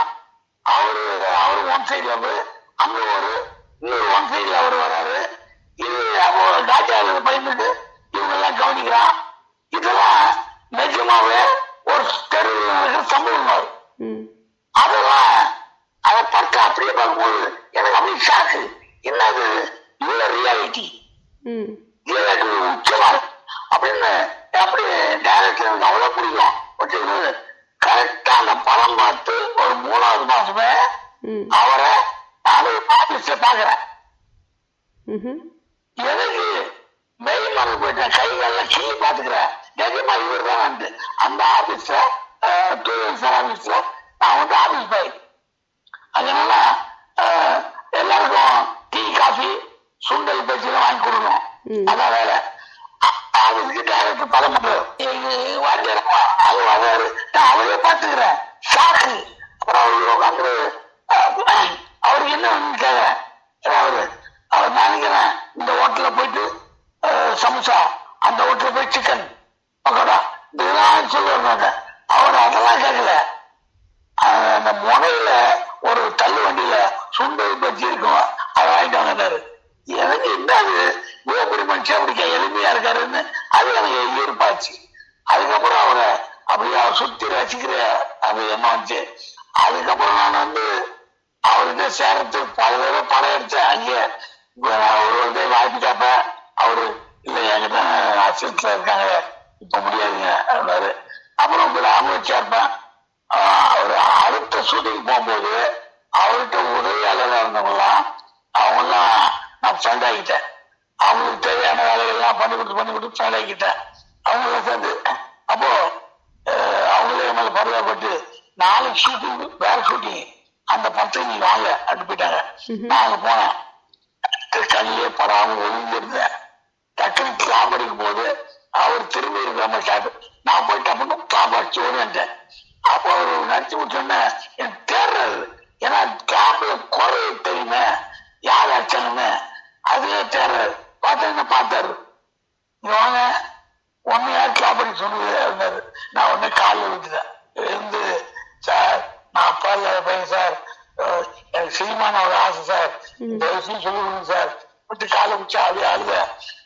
அவரு அவரு ஒன் சைடு அவரு அங்க ஒரு இன்னொரு ஒன் சைடுல அவர் வராரு. இது காஜா பயந்துட்டு இவங்க எல்லாம் கவனிக்கிறான். இதெல்லாம் நிஜமாவே ஒரு தெருவில் நடக்கிற சம்பவங்கள் ம். அதெல்லாம் அதை பார்க்க அப்படியே பார்க்கும்போது எனக்கு அப்படியே ஷாக்கு என்னது? இவ்வளோ ரியாலிட்டி எனக்கு உச்சமா இருக்கு. அப்படின்னு அப்படி டைரக்டர் எனக்கு அவ்வளோ பிடிக்கும் வச்சுக்கிறது கரெக்டா அந்த படம் பார்த்து ஒரு மூணாவது மாசமே அவரை நான் ஆபீஸ்ல பாக்குறேன். எனக்கு மெய் மறந்து போயிட்டேன் கைகள்லாம் கிள்ளி பாத்துக்கிறேன் நிஜமா இவர் தான் வந்து. அந்த ஆபீஸ்ல டூரிஸ்ட் ஆபீஸ்ல நான் வந்து ஆபீஸ் போய் அதனால எல்லாருக்கும் டீ காஃபி சுண்டல் பஜ்ஜிலாம் வாங்கி கொடுக்கணும். அதான் வேலை. அ- ஆபீஸ்க்கு டைரக்டர் பதம் பண்றாரு அது வராரு நான் அவரே பாத்துக்கிறேன் ஷாக்கு. அப்புறம் அவரு உட்காந்து அவருக்கு என்ன வேணும்னு கேக்குறேன் அவரு அவர் நான் நினைக்கிறேன் இந்த ஹோட்டல்ல போயிட்டு அஹ், சமோசா அந்த ஹோட்டல்ல போய் சிக்கன் வச்சுக்கிற அது என்ன அதுக்கப்புறம் நான் வந்து அவர்கிட்ட சேரத்து பல தடவை படம் எடுத்தேன் அங்கேயே ஒரு வந்து வாய்ப்பு கேட்பேன். அவரு இல்ல என்கிட்ட அசிஸ்ட்ல இருக்காங்க. இப்ப முடியாதுங்க அப்படின்னாரு. அப்புறம் விடாம சேர்ப்பேன் அவர் அடுத்த ஷூட்டிங் போகும்போது அவர்கிட்ட உதவியாளராக இருந்தவங்களாம் அவங்கெல்லாம் நான் ஃப்ரெண்ட் ஆகிட்டேன் அவங்களுக்கு தேவையான வேலைகள்லாம் பண்ணி கொடுத்து பண்ணி கொடுத்து ஃப்ரெண்ட் ஆகிட்டேன் அவங்களாம் சேர்ந்து அப்போ மேல பருவப்பட்டு நாளைக்கு ஷூட்டிங் வேற ஷூட்டிங் அந்த படத்துக்கு நீ வாங்க அனுப்பிட்டாங்க நான் அங்க போனேன். கண்ணிலே படாம ஒளிஞ்சிருந்தேன் டக்குனு கிளாப் அடிக்கும் போது அவர் திரும்பி இருக்கிற ஷாட் நான் போய் டப்புன்னு கிளாப் அடிச்சு ஓடிட்டேன் அப்போ அவர் நடிச்சு விட்டோன்னே என் தேர்றது ஏன்னா கிளாப்ல குறை தெரியுமே. யார் அடிச்சாங்கன்னு அதுவே தேர்றது பார்த்தா பார்த்தாரு? வாங்க. அடிக்க சொன்னது இருந்தாரு நான் உடனே காலில் விட்டுட்டேன். இருந்து சார் நான் அப்பா இல்லாத பையன் சார். எனக்கு சினிமான ஒரு ஆசை சார். இந்த விஷயம் சொல்லி கொடுங்க சார். விட்டு காலை வச்சு அப்படியே அழுத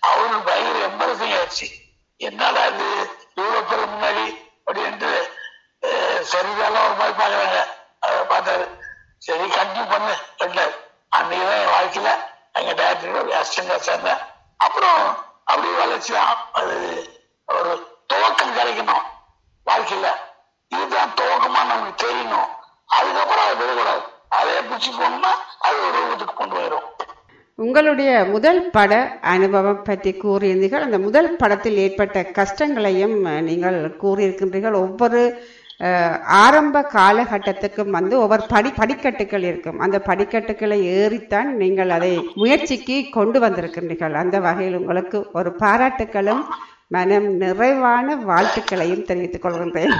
அவரு பயங்கர எம்பரசிங் ஆயிடுச்சு. என்னடா இது? இவ்வளவு பேர் முன்னாடி? அப்படின்ட்டு சரிதாலாம் ஒரு மாதிரி பாக்குறாங்க அதை பார்த்தாரு. சரி கண்டினியூ பண்ணு அன்னைக்கு தான் என் வாழ்க்கையில எங்க டேரக்டர் அசிஸ்டண்டா சேர்ந்தேன் அப்புறம் அப்படியே வளர்ச்சி தான் அது ஒரு துவக்கம் கிடைக்கணும். வாழ்க்கையில. இதுதான் துவக்கமா நமக்கு தெரியணும். அதுக்கப்புறம் அதை விடக்கூடாது. அதே பிடிச்சி போனோம்னா அது ஒரு ரூபத்துக்கு கொண்டு போயிடும். உங்களுடைய முதல் பட அனுபவம் பற்றி கூறியிருந்தீர்கள். அந்த முதல் படத்தில் ஏற்பட்ட கஷ்டங்களையும் நீங்கள் கூறியிருக்கின்றீர்கள். ஒவ்வொரு ஆரம்ப காலகட்டத்துக்கும் வந்து ஒவ்வொரு படி படிக்கட்டுகள் இருக்கும். அந்த படிக்கட்டுகளை ஏறித்தான் நீங்கள் அதை முயற்சிக்கு கொண்டு வந்திருக்கின்றீர்கள். அந்த வகையில் உங்களுக்கு ஒரு பாராட்டுகளும் மனம் நிறைவான வாழ்த்துக்களையும் தெரிவித்துக் கொள்கின்றேன்.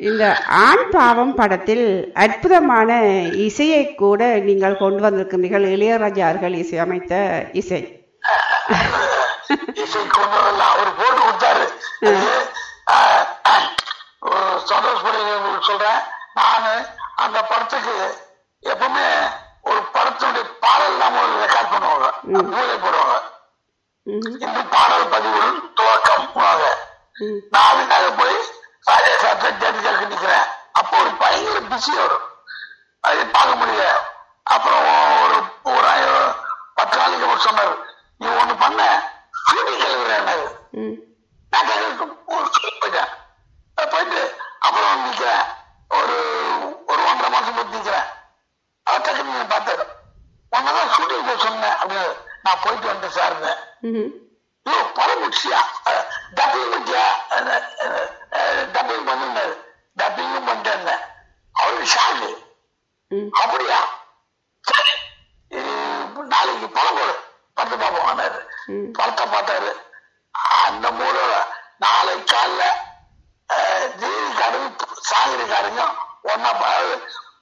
இந்த ஆண் பாவம் படத்தில் அற்புதமான இசையை கூட நீங்கள் கொண்டு வந்திருக்கிறீர்கள் இளையராஜா அவர்கள் இசையமைத்த இசை. இசை கொண்டு வரல அவர் போட்டு கொடுத்தாரு. அது, ஆஹ், ஆஹ், ஒரு சந்தோஷப்படி உங்களுக்கு சொல்றேன். நானு அந்த படத்துக்கு எப்பவுமே ஒரு படத்தினுடைய பாடல் நாம ரெக்கார்ட் பண்ணுவாங்க. போடுவாங்க. இந்த பாடல் பதிவுடன் துவக்கம். அதுக்காக போய் ராஜா சாப்பிட்ட ஜட்ஜாக்கு அப்போ ஒரு பயங்கர பிஸி வரும். அது பார்க்க முடியல. அப்புறம் ஒரு ஒரு பத்து நாளைக்கு அப்புறம் சொன்னார் நீ ஒண்ணு பண்ண கிளம்புறேன் ம். நான் போயிட்டேன். போயிட்டு அப்புறம் நிக்கிறேன். ஒரு ஒரு ஒன்றரை மாசம் போட்டு நிக்கிறேன். அவர் டக்குனு நீங்க பார்த்தாரு. ஷூட்டிங் போய் சொன்னேன் அப்படின்னு. நான் போயிட்டு வந்துட்டேன் சார் ம்ஹும். ஐயோ படம் முடிச்சியா டப்பிங் பண்ணியா டப்பிங் பண்ணுனாரு டப்பிங்கும் பண்ணிட்டேன் அவருக்கு ஷாக்கு. அப்படியா? சரி. நாளைக்கு படம் போடு. படத்தை பார்ப்போம் ம். படத்தை பார்த்தாரு. அந்த மூட நாளை காலைல ஜீவிக்காரங்க சாகரிக்காரங்க ஒன்னா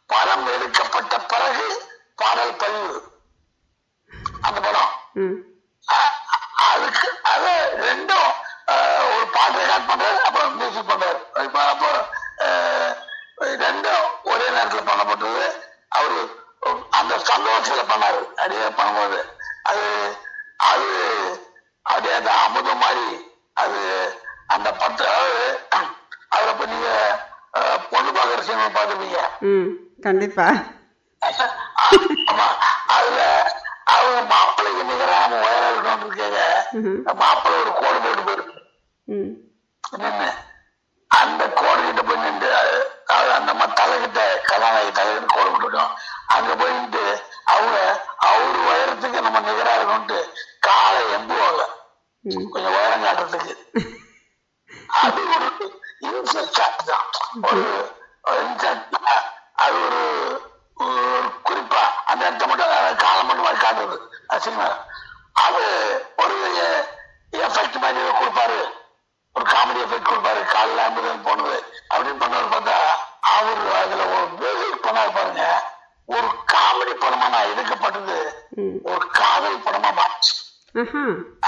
படம் எடுக்கப்பட்ட பிறகு பாடல் பதிவு. அந்த படம் அதுக்கு அது ரெண்டும் ஒரு பாட்டு ரெக்கார்ட் பண்றாரு அப்புறம் மியூசிக் பண்றாரு இப்ப அப்போ ரெண்டும் ஒரே நேரத்துல பண்ணப்பட்டது. அவரு அந்த சந்தோஷத்துல பண்ணாரு. அப்படியே பண்ணும்போது. அது அது அப்படியே அந்த அமுதம் மாதிரி அது அந்த பத்து அதாவது அதுல இப்ப நீங்க பொண்ணு பாக்குற சினிமா பார்த்துருப்பீங்க. ம் கண்டிப்பா. ஆமா அதுல அவங்க மாப்பிள்ளைக்கு நிகராம இருக்கணும்னு இருக்காங்க. மாப்பிள்ளை ஒரு கோடு போட்டு போயிருக்கு அந்த கோடு கிட்ட போய் நின்று அது- அந்த தலைகிட்ட கதாநாயகி தலைகிட்ட கோடு போட்டுருக்கோம் அங்க போய் நின்று அவங்க அவரு உயரத்துக்கு நம்ம நிகரா இருக்கணும்ட்டு காலை எம்புவாங்க. கொஞ்சம் உயரம் காட்டுறதுக்கு. அது ஒரு இன்செக்ட் தான். ஒரு அது ஒரு ஒரு குறிப்பா அந்த இடத்த மட்டும் காலம் மட்டும் மாதிரி காட்டுறது. அது சினிமா அது ஒரு எஃபெக்ட் மாதிரி கொடுப்பாரு. ஒரு காமெடி எஃபெக்ட் கொடுப்பாரு. காலில் ஆம்புலன்ஸ் போனது அப்படின்னு பண்ணவர் பார்த்தா அவர் அதுல ஒரு மியூசிக் பண்ணாரு பாருங்க. ஒரு காமெடி படமா நான் எடுக்கப்பட்டது. ஒரு காதல் படமா மாறிச்சு.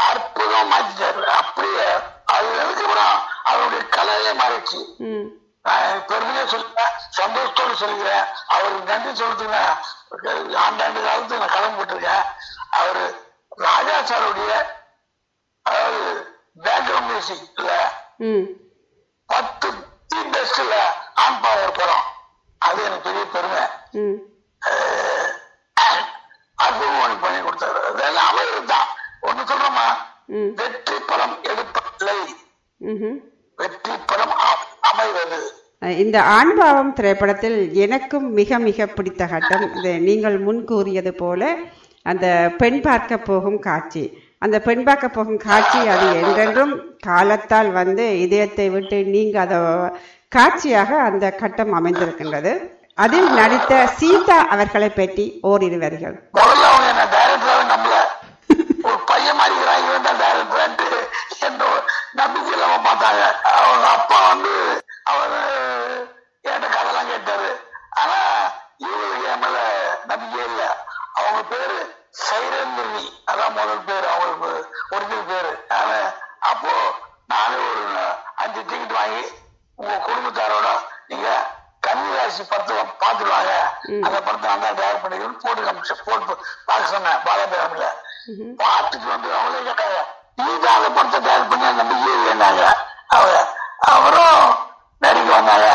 அற்புதம் மாத்திட்டாரு. அப்படியே அது அதுக்கப்புறம் அவருடைய கலையே மாறிச்சு பெருமையா சொல்லுறேன் சந்தோஷத்தோடு சொல்லுகிறேன் அவருக்கு நன்றி சொல்றதுக்கு ஆண்டாண்டு காலத்துக்கு நான் கடன் போட்டிருக்கேன். அவரு ராஜா சாருடைய அதாவது பேக்ரவுண்ட் மியூசிக்ல பத்து தி பெஸ்ட்ல ஆன் பவர் படம். அது எனக்கு பெரிய பெருமை. ம். அற்புதம் பண்ணி கொடுத்தாரு. அதெல்லாம் அமைகிறது தான். ஒண்ணு சொல்றோமா வெற்றி படம் எடுப்பதில்லை. வெற்றி படம் அ- அமைவது. இந்த ஆண்பாவம் திரைப்படத்தில் எனக்கும் மிக மிக பிடித்த கட்டம். இது நீங்கள் முன் கூறியது போல அந்த பெண் பார்க்க போகும் காட்சி. அந்த பெண் பார்க்க போகும் காட்சி அது என்றென்றும் காலத்தால் வந்து இதயத்தை விட்டு நீங்க அத காட்சியாக அந்த கட்டம் அமைந்திருக்கின்றது. அதில் நடித்த சீதா அவர்களை பற்றி ஓரிரு வரிகள். நம்பிக்கை இல்லாம பார்த்தாங்க. அவங்க அப்பா வந்து அவர் என்கிட்ட கதைலாம் கேட்டாரு. ஆனா இவங்களுக்கு என் மேல நம்பிக்கை இல்ல. அவங்க பேரு சைரந்திரி அதான் முதல் பேரு. அவங்களுக்கு ஒரிஜினல் பேரு. ஆனா அப்போ நானே ஒரு அஞ்சு டிக்கெட் வாங்கி உங்க குடும்பத்தாரோட நீங்க கன்னிராசி படத்தை பார்த்துருவாங்க. அந்த படத்தை தான் டயர் பண்ணிக்கணும் போட்டு காமிச்சேன். போட்டு பார்க்க சொன்னேன். பாலபிராமில பார்த்துட்டு வந்து அவங்களே கேட்டாங்க நீ தான் அந்த படத்தை டயர் பண்ணி நம்பிக்கையே இல்லைன்னாங்க. அவங்க அவரும் நடிக்க வந்தாங்க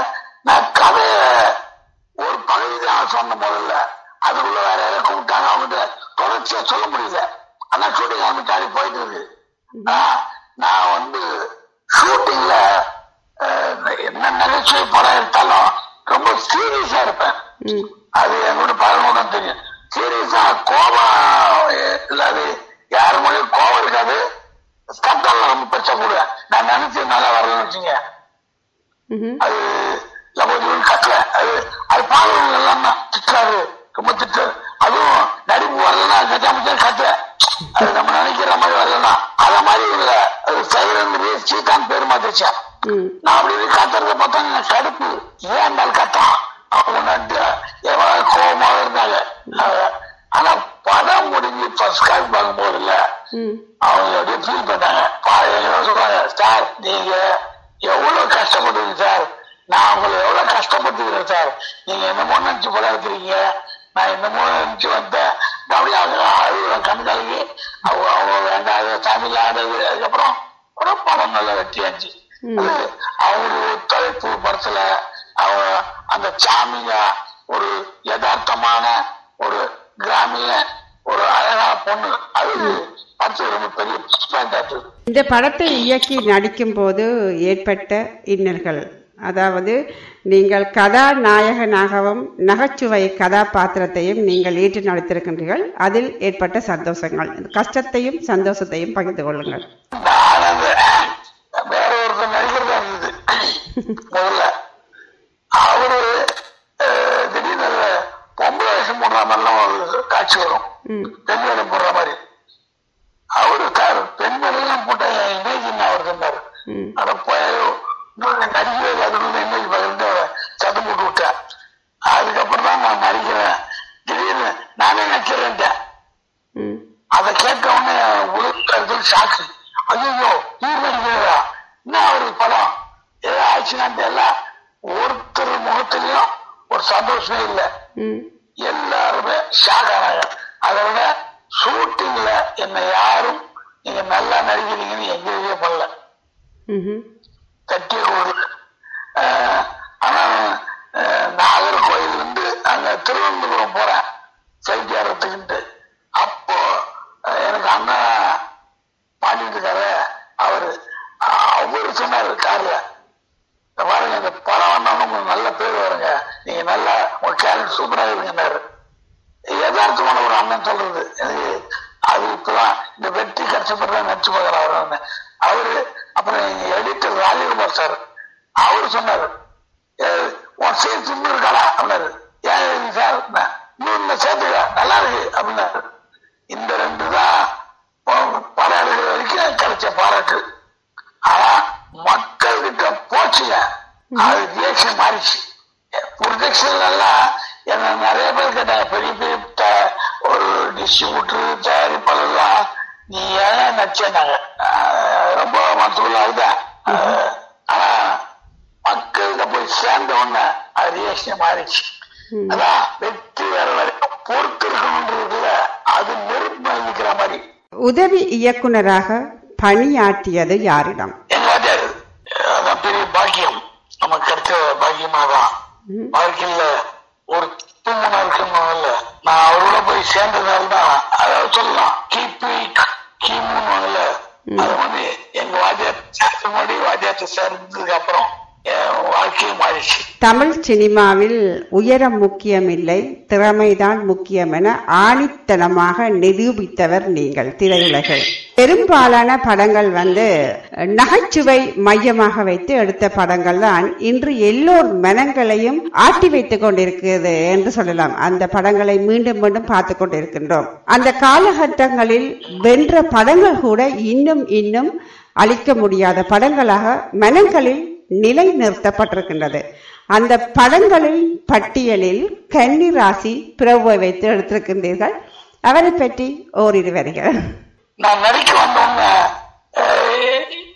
நான் கதைய ஒரு பகுதி தான் சொன்ன முதல்ல அதுக்குள்ள வேற யாராவது கூப்பிட்டாங்க அவங்க தொடர்ச்சியா சொல்ல முடியல ஆனா ஷூட்டிங் ஆரம்பிச்சாடி போயிட்டு இருக்கு ஆனா, நான் வந்து ஷூட்டிங்ல என்ன நகைச்சுவை படம் எடுத்தாலும் ரொம்ப சீரியஸா இருப்பேன் ம் அது என்னோட பழமோட தெரியும். சீரியஸா கோபம் இந்த படத்தை இயக்கி நடிக்கும் போது ஏற்பட்ட இன்னல்கள். அதாவது நீங்கள் கதாநாயகனாகவும் நகைச்சுவை கதாபாத்திரத்தையும் நீங்கள் ஏற்று நடித்திருக்கின்றீர்கள். அதில் ஏற்பட்ட சந்தோஷங்கள். கஷ்டத்தையும் சந்தோஷத்தையும் பகிர்ந்து கொள்ளுங்கள். அவரு திடீர்னு பொம்பளை வேஷம் போடுறாங்க மாதிரிலாம் காட்சி வரும். பெண் வேடம் போடுற மாதிரி அவரு சார் பெண் வேடம் போட்ட இமேஜ் என்ன அவர் இல்லாத இமேஜ் பகிர்ந்து சத்தம் போட்டு விட்டேன் அதுக்கப்புறம் தான் நான் நடிக்கிறேன். திடீர்னு நானே நடிச்சிருந்தேன் அதை கேட்ட உடனே உலகத்துல ஷாக்கு ஐயோ நீர் நடிக்கிறதா என்ன அவருக்கு படம்? ஏதோ ஆயிடுச்சுன்னா தெரியல ஒருத்தர் முகத்திலையும் ஒரு சந்தோஷமே இல்லை. எல்லாருமே ஷாக் Mm-hmm. எல்லாம் என்ன நிறைய பேர் கேட்டாங்க பெரிய பெரிய ஒரு டிஸ்ட்ரிபியூட்டர் தயாரிப்பாளர்லாம் நீ ஏன் நடிச்சேன்னாங்க ஆஹ் ரொம்ப மனசுக்குள்ள அதுதான் ஆனா மக்கள்கிட்ட போய் சேர்ந்த உடனே அது ரியாக்ஷன் மாறிச்சு. அதான் வெற்றி வேற வரைக்கும் பொறுத்து இருக்கணுன்றதுல அது நெருப்பு நிற்கிற மாதிரி. உதவி இயக்குனராக பணியாற்றியது யாரிடம்? பெரிய பாக்கியம். நமக்கு கிடைச்ச பாக்கியமா தான் ம். வாழ்க்கையில ஒரு தூமனா இருக்கணும்ல நான் அவரோட போய் சேர்ந்ததால தான் அதாவது சொல்லலாம். கிபி கிமுன்னு அது வந்து எங்க வாத்தியார் சேர்த்த முன்னாடி வாத்தியார்ட்ட சேர்ந்ததுக்கு அப்புறம் வாழ்க்கையும் தமிழ் சினிமாவில் உயரம் முக்கியமில்லை திறமைதான் முக்கியம் என ஆணித்தனமாக நிரூபித்தவர் நீங்கள் திரையுலகில். பெரும்பாலான படங்கள் வந்து நகைச்சுவை மையமாக வைத்து எடுத்த படங்கள் தான் இன்று எல்லோர் மனங்களையும் ஆட்டி வைத்துக் கொண்டிருக்கிறது என்று சொல்லலாம். அந்த படங்களை மீண்டும் மீண்டும் பார்த்து கொண்டிருக்கின்றோம். அந்த காலகட்டங்களில் வென்ற படங்கள் கூட இன்னும் இன்னும் அழிக்க முடியாத படங்களாக மனங்களில் நிலை நிறுத்தப்பட்டிருக்கின்றது அந்த படங்களின் பட்டியலில் கன்னி ராசி பிரபுவை வைத்து எடுத்திருக்கின்றீர்கள். அவரை பற்றி ஓரிரு வரிகள் நான் நடிக்க வந்தோடனே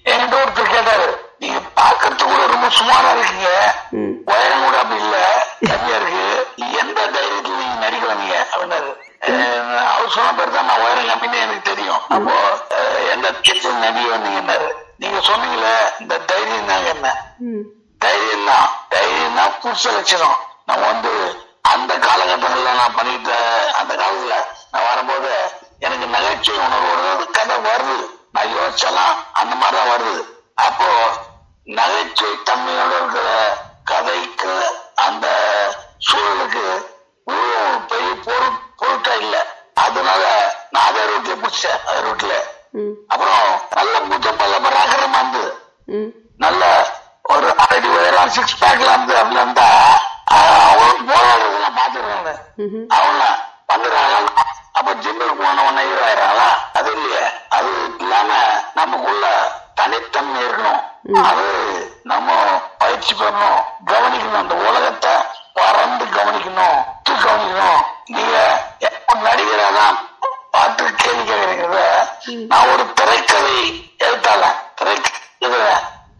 என்கிட்ட ஒருத்தர் கேட்டாரு நீங்க பாக்குறதுக்கு கூட ரொம்ப சுமாரா இருக்கீங்க. ம், உயரம் கூட அப்படி இல்ல. கம்மியா இருக்கு. எந்த தைரியத்துல நீங்க நடிக்க வந்தீங்க அப்படின்னாரு அவர் சொன்ன பேர் தான் நான் உயரம் கம்மின்னு எனக்கு தெரியும். அப்போ எந்த வந்தீங்கன்னாரு நீங்க சொன்னீங்களே இந்த தைரியம் தாங்க என்ன? தைரியம் தான். தைரியம் தான் புதுச லட்சணம் நம்ம வந்து அந்த காலகட்டங்கள்ல நான் பண்ணிட்ட அந்த காலத்துல நான் வரும்போது எனக்கு நகைச்சுவை உணர்வு வருது கதை வருது. நான் யோசிச்சலாம் அந்த மாதிரிதான் வருது. அப்போ நகைச்சுவை தன்மையோட இருக்கிற கதைக்கு அந்த சூழலுக்கு பெரிய பொருள் பொருட்டா இல்ல. அதனால நான் அதே ரூட்ல பிடிச்சேன் அதே ரூட்ல அப்புறம் நல்ல முத்த பல்ல பராக்கிரமா இருந்து நல்ல ஒரு அடி உயரம் சிக்ஸ் பேக்ல இருந்து அதுல இருந்தா அவன் போராடுறதெல்லாம் பாத்துருக்காங்க ம்ஹும். அவங்க வந்துடுறாங்க. அப்ப ஜிம்முக்கு போன உடனே ஆயிடுறாங்களா அது இல்லையே. அது இல்லாம நமக்குள்ள தனித்தன்மை இருக்கணும். அது நம்ம பயிற்சி பண்ணணும் கவனிக்கணும். அந்த உலகத்தை பறந்து கவனிக்கணும். கவனிக்கணும். நீங்க எப்ப நடிகராதான் பார்த்து கேள்வி கேட்கறீங்கிறத நான் ஒரு திரைக்கதை எழுத்தாளன் திரைக்கதை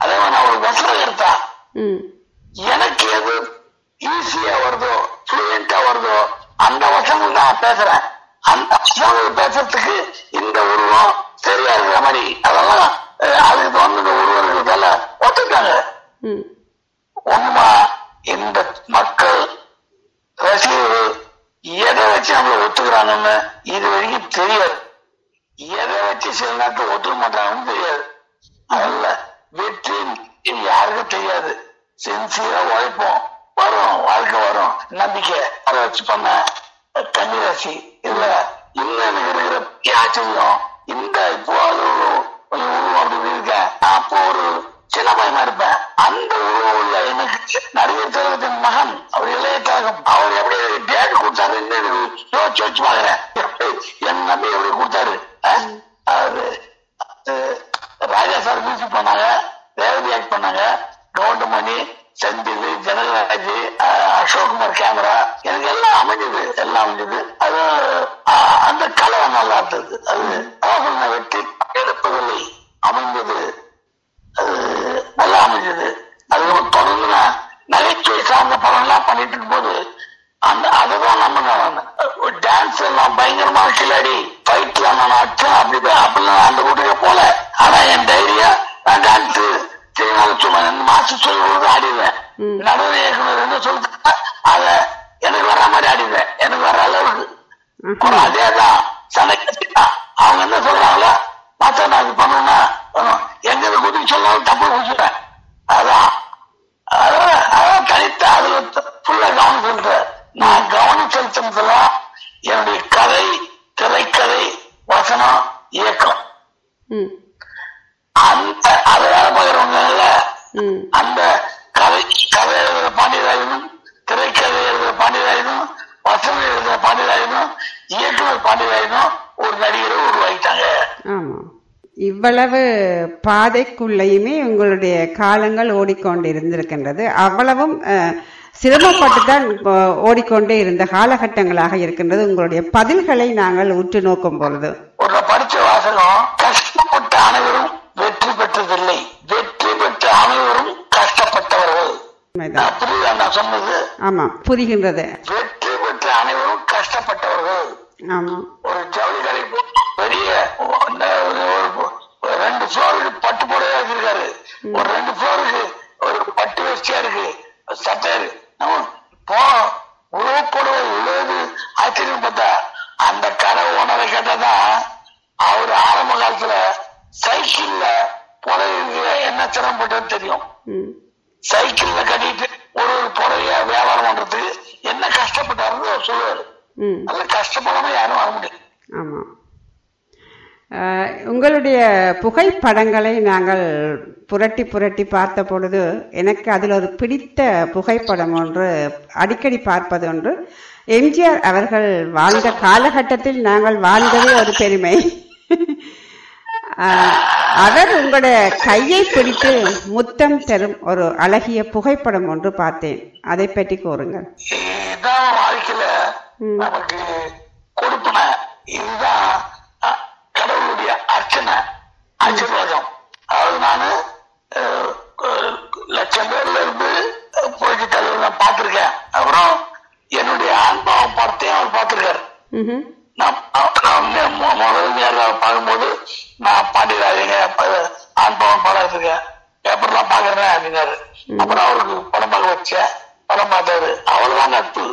அதே மாதிரி நான் ஒரு வசனம் எடுத்தேன் ம், எனக்கு எது ஈஸியா வருதோ ஃப்ளூயண்டா வருதோ அந்த வசனம் தான் பேசுறேன். அந்த வசனங்கள் பேசுறதுக்கு இந்த உருவம் சரியா இருக்கிற மாதிரி அதெல்லாம் அதுக்கு வந்து இந்த உருவங்களுக்கெல்ல ஒத்துட்டாங்க ம், உண்மை இந்த மக்கள் ரசிகர்கள் எதை வச்சு நம்மளை ஒத்துக்கிறாங்கன்னு இது வரைக்கும் தெரியாது. எதை வச்சு சில நேரத்தில் ஒத்துக்க மாட்டாங்கன்னு தெரியாது. அதனால வெற்றி இது யாருக்கும் தெரியாது. சின்சியரா உழைப்போம். வரும் வாழ்க்கை வரும். நம்பிக்கை அதை வச்சு பண்ண கன்னிராசி இல்ல இன்னும் எனக்கு இருக்கிற பெரிய ஆச்சரியம் இந்த இப்போ அது ஒரு உருவம் அப்படி இருக்கேன் அப்போ ஒரு சின்ன பையனா இருப்பேன் அந்த உருவம் உள்ள எனக்கு நடிகர் திலகத்தின் மகன் அவர் இளைய திலகம் அவர் எப்படி டேட் கொடுத்தாரு யோசிச்சு வச்சு பாக்குறேன் என் நம்பி எப்படி கொடுத்தாரு? அஹ்? அது ராஜா சார் மியூசிக் பண்ணாங்க ரேவதி ஆக்ட் பண்ணாங்க. கவுண்டமணி செந்தில் ஜனகராஜ் அஹ், அசோக்குமார் கேமரா எனக்கு எல்லாம் அமைஞ்சது எல்லாம் அமைஞ்சது. அது அஹ், அந்த கலை நல்லா இருந்தது. அது அதான் வெற்றி எடுப்பதில்லை அமைந்தது அது அமைஞ்சது அதுக்கப்புறம் தொடர்ந்து நகைச்சுவை சார்ந்த படம்லாம் பண்ணிட்டு இருக்கும்போது அந்த அதுதான் நம்ம டான்ஸ் எல்லாம் பயங்கரமான கிளாடி ஃபைட்ல நான் அச்சேன் அப்படி அப்படிலாம் அந்த கூட்டுக்கு போல ஆனா என் தைரியா நான் டான்ஸ் செய்யணும் சும்மா மாசம் சொல்லி கொடுத்து ஆடிடுவேன். ம். நடன இயக்குனர் என்ன சொல்லிட்டு அத எனக்கு வர்ற மாதிரி ஆடிடுவேன். எனக்கு வர்ற அளவுக்கு. அப்புறம் அதேதான் சண்டைக்கு அவங்க என்ன சொல்றாங்களோ மத்த நான் இது பண்ணணும்னா. எங்க இருந்து குதிக்க சொன்னாலும் தப்பு குதிச்சுட்டேன் அதான் கவனம் செலுத்துறேன் நான் கவனம் செலுத்துனதுல என்னுடைய கதை திரைக்கதை வசனம் இயக்கம். அந்த அதை வேலை பார்க்குறவங்க அந்த கதை கதை எழுதுற பாண்டியராஜனும் திரைக்கதை எழுதுற பாண்டியராஜனும் வசனம் எழுதுற பாண்டியராஜனும் இயக்குனர் பாண்டியராஜனும் ஒரு நடிகரை உருவாக்கிட்டாங்க. இவ்வளவு பாதைக்குள்ளேயுமே உங்களுடைய காலங்கள் ஓடிக்கொண்டு இருந்திருக்கின்றது அவ்வளவும் சிரமப்பட்டு தான் ஓடிக்கொண்டே இருந்த காலகட்டங்களாக இருக்கின்றது. உங்களுடைய பதில்களை நாங்கள் உற்று நோக்கும் பொழுது. ஒரு படிச்ச வாசகம் கஷ்டப்பட்ட அனைவரும் வெற்றி பெற்றதில்லை. வெற்றி பெற்ற அனைவரும் கஷ்டப்பட்டவர்கள். சொன்னது? ஆமா புரிகின்றது. வெற்றி பெற்ற அனைவரும் கஷ்டப்பட்டவர்கள். ஆமா. ஒரு ஜவுளி போ- பெரிய ரெண்டு ஃப்ளோருக்கு பட்டு புடவை வச்சிருக்காரு. ஒரு ரெண்டு ஃப்ளோருக்கு ஒரு பட்டு வச்சியா இருக்கு. சட்டை இருக்கு. நம்ம போ உழவு புடவை உழவு ஆச்சரியம் பார்த்தா அந்த கடை ஓனரை கேட்டாதான் அவர் ஆரம்ப காலத்துல சைக்கிள்ல புடவை என்ன சிரமப்பட்டது தெரியும். சைக்கிள்ல கட்டிட்டு ஒரு ஒரு புடவையா வியாபாரம் பண்றதுக்கு என்ன கஷ்டப்பட்டாருன்னு சொல்லுவாரு. நல்ல கஷ்டப்படாம யாரும் வர முடியாது. உங்களுடைய புகைப்படங்களை நாங்கள் புரட்டி புரட்டி பார்த்த பொழுது எனக்கு அதில் ஒரு பிடித்த புகைப்படம் ஒன்று அடிக்கடி பார்ப்பது ஒன்று. எம்ஜிஆர் அவர்கள் வாழ்ந்த காலகட்டத்தில் நாங்கள் வாழ்ந்ததே ஒரு பெருமை. அவர் உங்களுடைய கையை பிடித்து முத்தம் தரும் ஒரு அழகிய புகைப்படம் ஒன்று பார்த்தேன். அதை பற்றி கூறுங்கள். இதுதான் வாழ்க்கையில ம். நமக்கு கொடுப்பன இதுதான். ஆசீர்வாதம். அதாவது நானு லட்சம் பேர்ல இருந்து தலைவர் நான் பார்த்திருக்கேன். அப்புறம் என்னுடைய ஆன்மாவை படத்தையும் அவர் பார்த்திருக்காரு. நான் முதல் நேரில் பார்க்கும்போது நான் பாண்டியராஜங்க ஆண்பவன் படம் இருக்கேன் பேப்பர்லாம் பாக்குறேன் அப்படின்னாரு. அப்புறம் அவருக்கு படம் பார்க்க வச்சேன். படம் பார்த்தாரு. அவ்வளவுதான் நட்பு.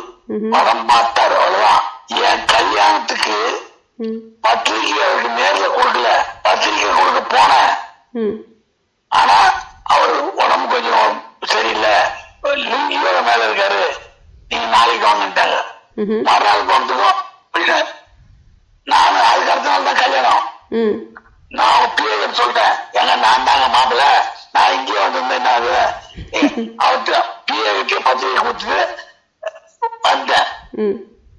படம் பார்த்தாரு. அவ்வளவுதான். என் கல்யாணத்துக்கு ம். பத்திரிக்கை அவருக்கு நேர்ல கொடுக்கல. பத்திரிக்கை கொடுக்க போனேன். ஆனா அவர் உடம்பு கொஞ்சம் சரியில்லை. லிங்கியோட மேல இருக்காரு. நீங்க நாளைக்கு வாங்கிட்டாங்க. மறுநாள் போனதுக்கும் நானும் அதுக்கு அடுத்த நாள் தான் கல்யாணம். நான் பிஏ சொல்லிட்டேன் ஏங்க நான் தாங்க மாப்பிள்ள. நான் இங்கே வந்திருந்தேன். என்ன அது? அவர்கிட்ட விட்டு பத்திரிக்கை கொடுத்துட்டு வந்தேன்.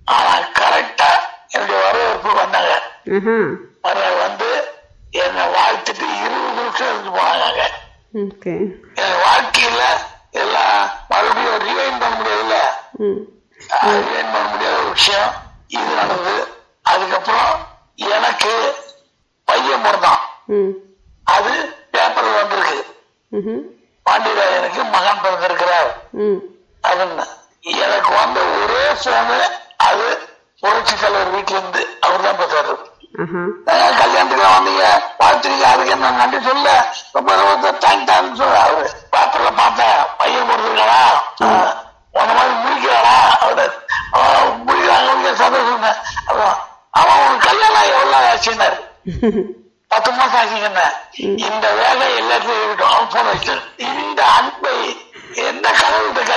ஆனா கரெக்டா என்னுடைய வரவேற்பு வந்தாங்க. வர வந்து என்னை வாழ்த்துட்டு இருபது நிமிஷம் இருந்து போனாங்க. என் வாழ்க்கையில எல்லாம் மறுபடியும் ரிவைன் பண்ண முடியாதுல்ல ரிவைன் பண்ண முடியாத ஒரு விஷயம். இது நடந்தது. அதுக்கப்புறம் எனக்கு பையன் பிறந்தான். அது பேப்பர்ல வந்திருக்கு. பாண்டியராஜனுக்கு மகன் பிறந்திருக்கிறார். அதுன்னு. எனக்கு வந்த ஒரே போனு அது புரட்சி தலைவர் வீட்டுல இருந்து அவர் தான் அஹ் கல்யாணத்துக்கு வந்தீங்க. வாழ்த்துறீங்க அதுக்கு என்ன நன்றி சொல்ல ரொம்ப ரொம்ப தேங்க் தேங்க் சொல்ல அவரு. பேப்பர்ல பார்த்தேன். பையன் பிறந்திருக்காரா உன்ன மாதிரி முடிக்கிறாரா அவரு முடிக்கிறாங்க சந்தோஷம். அவன் உனக்கு கல்யாணம் எவ்வளவு ஆச்சுன்னாரு. <laughs> பத்து மாசம் ஆச்சுங்க இந்த வேலை எல்லாத்தையும் இருக்கட்டும் அவன் போன் வச்சு இந்த அன்பை என்ன கடவுள்கிட்ட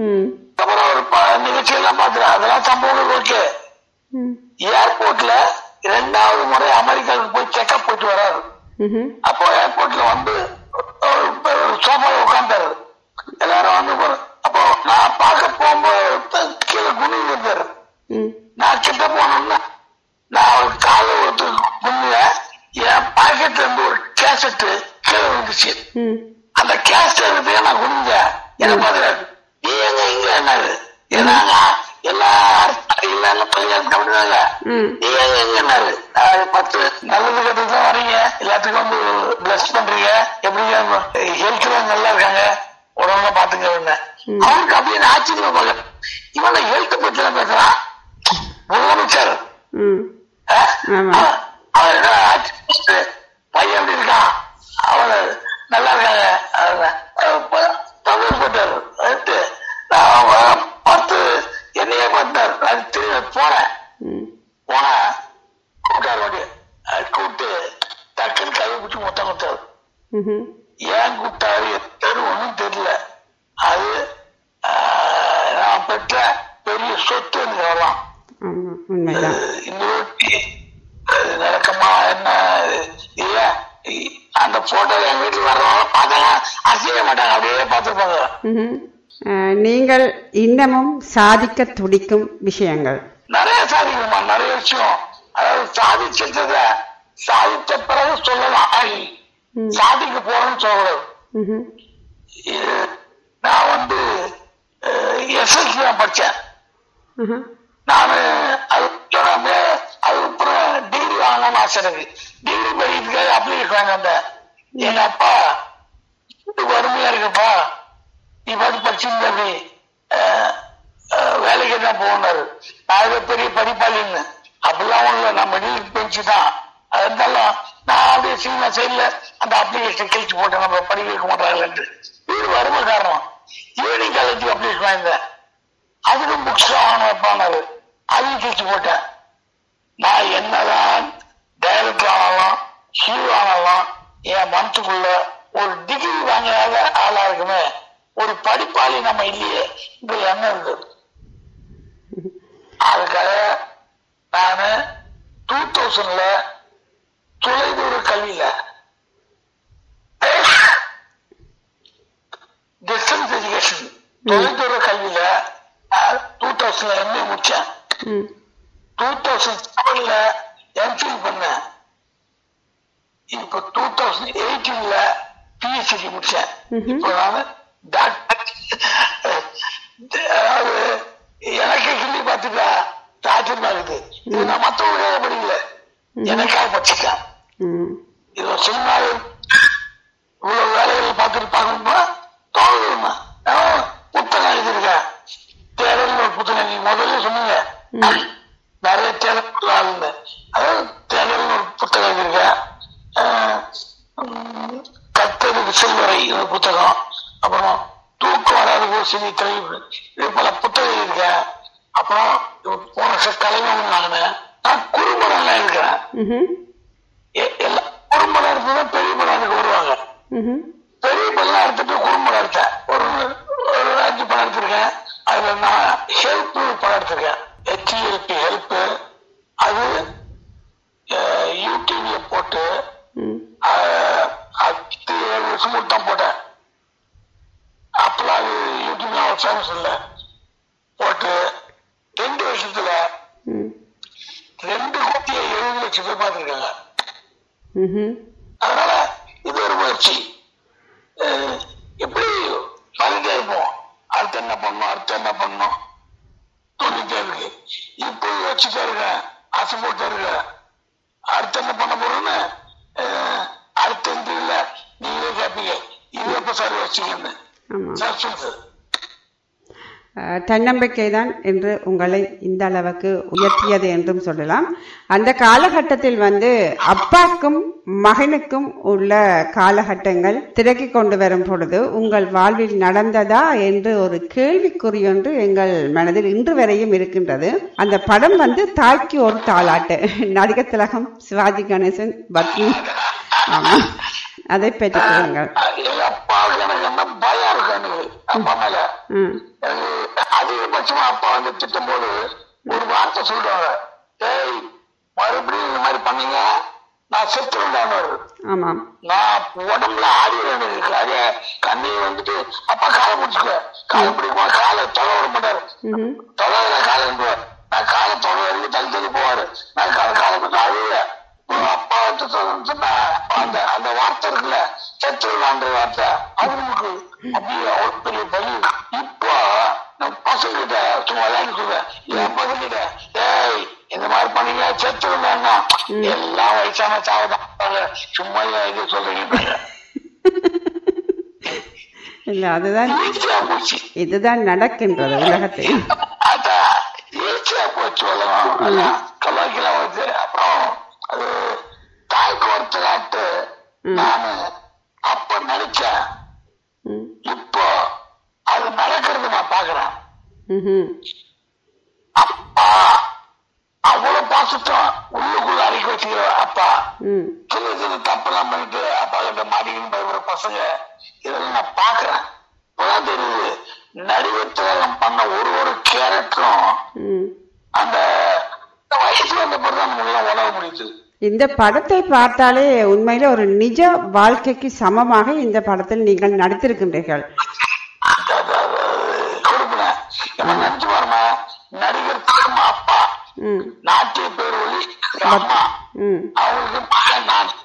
ம். அப்புறம் ஒரு எல்லாம் பாத்துறேன் அதெல்லாம் சம்பவங்கள் ஓகே ஏர்போர்ட்ல ரெண்டாவது முறை அமெரிக்காவுக்கு போய் செக்அப் போயிட்டு வராரு. அப்போ ஏர்போர்ட்ல வந்து சோஃபால உட்காந்துறாரு எல்லாரும் வந்து அப்போ நான் பார்க்க போகும்போது கீழே குனிஞ்சு இருந்தாரு நான் கிட்ட போனோம்னா நான் ஒரு கால ஒருத்தர் முன்ன என் பாக்கெட்ல இருந்து ஒரு கேசட்டு கீழே வந்துச்சு அந்த கேசட் எடுத்து நான் குனிஞ்சேன். என்ன பாத்துறாரு நீ எங்க இங்கிலாந்து ஏன்னாங்க எல்லா இல்ல பையன் அப்படிதாங்க ம். நீ எங்க எங்க என்னாரு நான் பத்து நல்லது கெட்டது தான் வரீங்க. எல்லாத்துக்கும் வந்து பிளஸ் பண்றீங்க. எப்படி ஹெல்த் நல்லா இருக்காங்க? உடம்புல பாத்துங்க அவனுக்கு அப்படியே ஆச்சரியம் போல இவன் ஹெல்த் பத்தி தான் பேசுறான்? முதலமைச்சர். பையன் எப்படி இருக்கான்? அவன் நல்லா இருக்காங்க. என்னையே பார்த்தார். நான் திரும்பி போனேன் ம். போனா கூட்டார் வண்டி அது கூப்பிட்டு டக்குன்னு கை பிடிச்சி மொத்தம் கொடுத்தாரு. ஏன் கூப்பிட்டாரு எத்தனை ஒண்ணும் தெரியல. அது நான் பெற்ற பெரிய சொத்து உண்மைதான். இன்னொரு அது நடக்கமா என்ன இல்ல இ- அந்த போட்டோ என் வீட்டுல வர்றவங்க பார்த்தாங்க அசைய மாட்டாங்க அப்படியே பார்த்துருப்பாங்க. நீங்கள் இன்னமும் சாதிக்க துடிக்கும் விஷயங்கள். நிறைய சாதிக்கணுமா? நிறைய விஷயம். அதாவது சாதிச்சத சாதித்த பிறகு சொல்லலாம். சாதிக்க போறேன்னு சொல்லக்கூடாது. நான் வந்து எஸ்எல்சி தான் படிச்சேன். ம்ஹும். நானு அது அதுக்கப்புறம் டிகிரி வாங்கணும்னு ஆசை எனக்கு டிகிரி படிக்கிறதுக்காக அப்ளிகேஷன் வாங்க வந்தேன் எங்க அப்பா வறுமையா இருக்குப்பா. நீ பார்த்து படிச்சிருந்த அப்படி வேலைக்கு தான் போகணும்னாரு நான் பெரிய படிப்பாளின்னு. அப்படிலாம் ஒண்ணு இல்லை. நம்ம பெஞ்சு தான். அது இருந்தாலும் நான் அப்படியே சினிமா சைட்ல அந்த அப்ளிகேஷன் கிழிச்சு போட்டேன். நம்ம படிக்க வைக்க மாட்டாங்கன்ட்டு வீடு வறுமை காரணம். ஈவினிங் காலேஜ் அப்ளிகேஷன் வாங்கினேன். அதுக்கும் புக்ஸ் வாங்கணும் வைப்பானாரு அதையும் கிழிச்சு போட்டேன். நான் என்னதான் டைரக்டர் ஆனாலும் ஹீரோ ஆனாலும் என் மனத்துக்குள்ள ஒரு டிகிரி வாங்கினாத ஆளா இருக்குமே. ஒரு படிப்பாளி நம்ம இல்லையே. இந்த எண்ணம் இருக்கு அதுக்காக நானு டூ தௌசண்ட்ல தொலைதூர கல்வியில டிஸ்டன்ஸ் எஜுகேஷன் தொலைதூர கல்வியில டூ தௌசண்ட்ல எம்ஏ முடிச்சேன். டூ தௌசண்ட் செவன்ல எம்ஃபில் பண்ணேன். இப்போ டூ தௌசண்ட் எயிட்டீன்ல பிஹெச்டி முடிச்சேன். இப்போ நான் அதாவது எனக்கு கிள்ளி பார்த்துட்டா டாக்டர் இருக்குது நான் மற்றவங்களுக்காக படிக்கல. எனக்காக படிச்சுட்டேன். இது சொன்னாரு இவ்வளவு வேலைகள் பார்த்துட்டு பார்க்கணுமா? தோணுதுமா நான் புத்தகம் எழுதியிருக்கேன். தேடல் ஒரு புத்தகம். நீங்க முதல்ல சொன்னீங்க. நிறைய தேடல் ஆளுங்க. அதாவது தேடல் ஒரு புத்தகம் எழுதியிருக்கேன். கத்தருக்கு செல்வரை ஒரு புத்தகம். அப்புறம் தூக்கம் வராது சிறி தெளிவு இது பல புத்தகம் எழுதியிருக்கேன் அப்புறம் போன வருஷம் கலைஞர் வாங்கினேன் நான் குறும்படம் இருக்கிறேன். ம்ஹும். எ- எல்லா குறும்படம் எடுத்துதான் பெரிய படம் வருவாங்க. பெரிய படம் எடுத்துட்டு குறும்படம் எடுத்தேன். ஒரு ஒரு அஞ்சு படம் எடுத்திருக்கேன். அதுல நான் ஹெல்ப் படம் எடுத்திருக்கேன். ஹெச்இஎல்பி ஹெல்ப் அது அஹ், யூடியூப்ல போட்டு அது ஏழு வருஷம் தான் போட்டேன் அப்பெல்லாம் அது ஃபேமஸ் இல்லை. போட்டு ரெண்டு வருஷத்துல. ரெண்டு கோடி எழுபது லட்சம் பேர் பார்த்திருக்காங்க. அதனால இது ஒரு முயற்சி. எப்படி பண்ணிட்டே இருப்போம். அடுத்து என்ன பண்ணணும்? அடுத்து என்ன பண்ணணும்? தோணிட்டே இருக்கு. இப்போ யோசிச்சுட்டே இருக்கேன். ஆசைப்பட்டு இருக்கேன். அடுத்து என்ன பண்ண போறோம்னு அஹ், அடுத்த இல்ல. நீங்களே கேட்பீங்க இது எப்ப சார் யோசிச்சீங்கன்னு சார் சொல்லுது தன்னம்பிக்கை தான் என்று உங்களை இந்த அளவுக்கு உயர்த்தியது என்றும் சொல்லலாம். அந்த காலகட்டத்தில் வந்து அப்பாக்கும் மகனுக்கும் உள்ள காலகட்டங்கள் திரக்கி கொண்டு வரும் பொழுது உங்கள் வாழ்வில் நடந்ததா என்று ஒரு கேள்விக்குறி ஒன்று எங்கள் மனதில் இன்று வரையும் இருக்கின்றது. அந்த படம் வந்து தாய்க்கு ஒரு தாளாட்டு. நடிகர் திலகம் சிவாஜி கணேசன் பத்மி. ஆமா. அதை பற்றி கூறுங்கள் அதிகபட்சமா அப்பா வந்து திட்டும் போது ஒரு வார்த்தை சொல்றாங்க. ஏய் மறுபடியும் இந்த மாதிரி பண்ணீங்க? நான் செத்துருந்தாங்க ஆமாம் நான் உடம்புல ஆடிடுவேன் அதே கண்ணீர் வந்துட்டு அப்பா காலை பிடிச்சுக்க. காலை பிடிக்குமா? காலை தொலை விட மாட்டாரு. தொலைவில காலை நான் காலை தொலை வரைக்கும் தள்ளி தள்ளி போவாரு. நான் காலை காலை பிடிச்சு உங்க அப்பா வந்து அந்த அந்த வார்த்தை இருக்குல்ல அப்பான்ற வார்த்தை. அது நமக்கு அப்படியே அவ்வளவு பெரிய பலி இப்போ நம்ம பசங்கிட்ட சும்மா விளையாடி சொல்றேன் என் பசங்கிட்ட ஏய் இந்த மாதிரி பண்ணீங்க செத்து இருந்தாங்கன்னா எல்லாம் வயசான சாவதான் சும்மா இது சொல்றீங்க. இல்ல அதுதான் இதுதான் நடக்கின்றது உலகத்தில் ஈஸியா போச்சு கலாய்க்கலாம் வந்து. அப்புறம் அது தாய்க்கு ஒருத்த நாட்டு நானு அப்ப நினைச்சேன். இப்போ அது நடக்கிறது நான் பாக்குறேன். அப்பா அவ்வளவு பாசத்தம் உள்ளுக்குள்ள அடிக்க வச்சுக்கிற அப்பா. சின்ன சின்ன தப்பெல்லாம் பண்ணிட்டு அப்பா கிட்ட மாட்டிக்கின்னு பயப்படுற பசங்க இதெல்லாம் நான் பாக்குறேன் இப்பதான் தெரியுது நடிகர் திலகம் பண்ண ஒரு ஒரு கேரக்டரும். அந்த வயசு வந்த நம்மளால உணர முடியுது இந்த படத்தை பார்த்தாலே உண்மையில ஒரு நிஜ வாழ்க்கைக்கு சமமாக இந்த படத்தில் நீங்கள் நடித்திருக்கின்றீர்கள் என்ன நினைச்சு பாருங்க நடிகர் அப்பா. நாட்டிய பேர் ஒளி அம்மா. அவங்களுக்கு மகன் நான்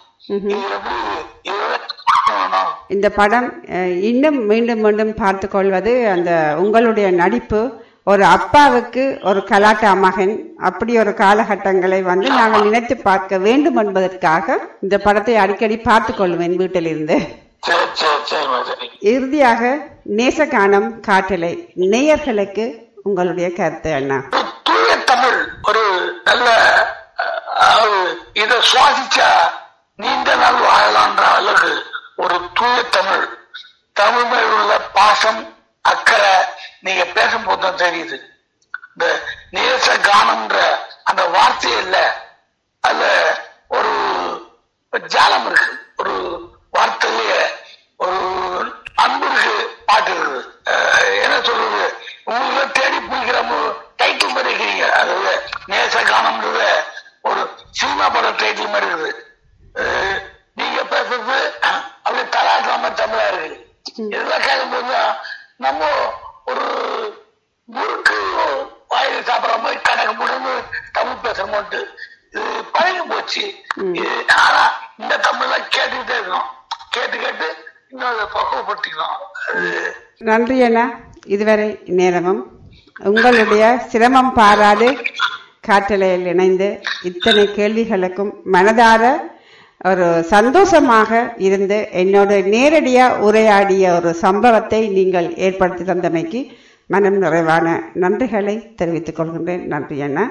இந்த படம் இன்னும் மீண்டும் மீண்டும் பார்த்து கொள்வது அந்த உங்களுடைய நடிப்பு. ஒரு அப்பாவுக்கு ஒரு கலாட்டா மகன். அப்படி ஒரு காலகட்டங்களை வந்து நாங்கள் நினைத்து பார்க்க வேண்டும் என்பதற்காக இந்த படத்தை அடிக்கடி பார்த்து கொள்வேன் வீட்டிலிருந்து. சரி சரி சரிம்மா சரி. இறுதியாக நேசகானம் காட்டலை. நேயர்களுக்கு உங்களுடைய கருத்து ஒரு தூய தமிழ் ஒரு நல்ல இத சுவாசிச்சா நீண்ட நாள் வாழலான்ற அளவுக்கு ஒரு தூய தமிழ். தமிழ் மேல் உள்ள பாசம் அக்கறை நீங்க பேசும்போது தான் தெரியுது. இந்த நேச கானம்ன்ற அந்த வார்த்தை இல்ல அதுல ஒரு ஜாலம் இருக்கு. ஒரு ஒரு அன்பு இருக்கு பாட்டு. இருக்குது என்ன சொல்றது? உங்களுக்கு தேடி பிடிக்கிற டைட்டில் மாதிரி இருக்கிறீங்க அதாவது நேச கானம்ன்றது ஒரு சினிமா பட டைட்டில் மாதிரி இருக்குது. நீங்க பேசுறது அப்படியே தலாட்டாம தமிழா இருக்கு. இதெல்லாம் கேட்கும்போது தான் நம்ம ஒரு முறுக்கு வாயில சாப்பிடுற மாதிரி கணக்கு முடிந்து தமிழ் பேசுறோம்ட்டு இது பழகி போச்சு. ஆனா இந்த தமிழ்ல கேட்டுக்கிட்டே இருக்கணும். கேட்டு கேட்டு இன்னும் அதை அது நன்றி அண்ணா. இதுவரை நேரமும் உங்களுடைய சிரமம் பாராது காற்றலையில் இணைந்து இத்தனை கேள்விகளுக்கும் மனதார ஒரு சந்தோஷமாக இருந்து என்னோட நேரடியாக உரையாடிய ஒரு சம்பவத்தை நீங்கள் ஏற்படுத்தி தந்தமைக்கு மனம் நிறைவான நன்றிகளை தெரிவித்துக் கொள்கின்றேன். நன்றி அண்ணா.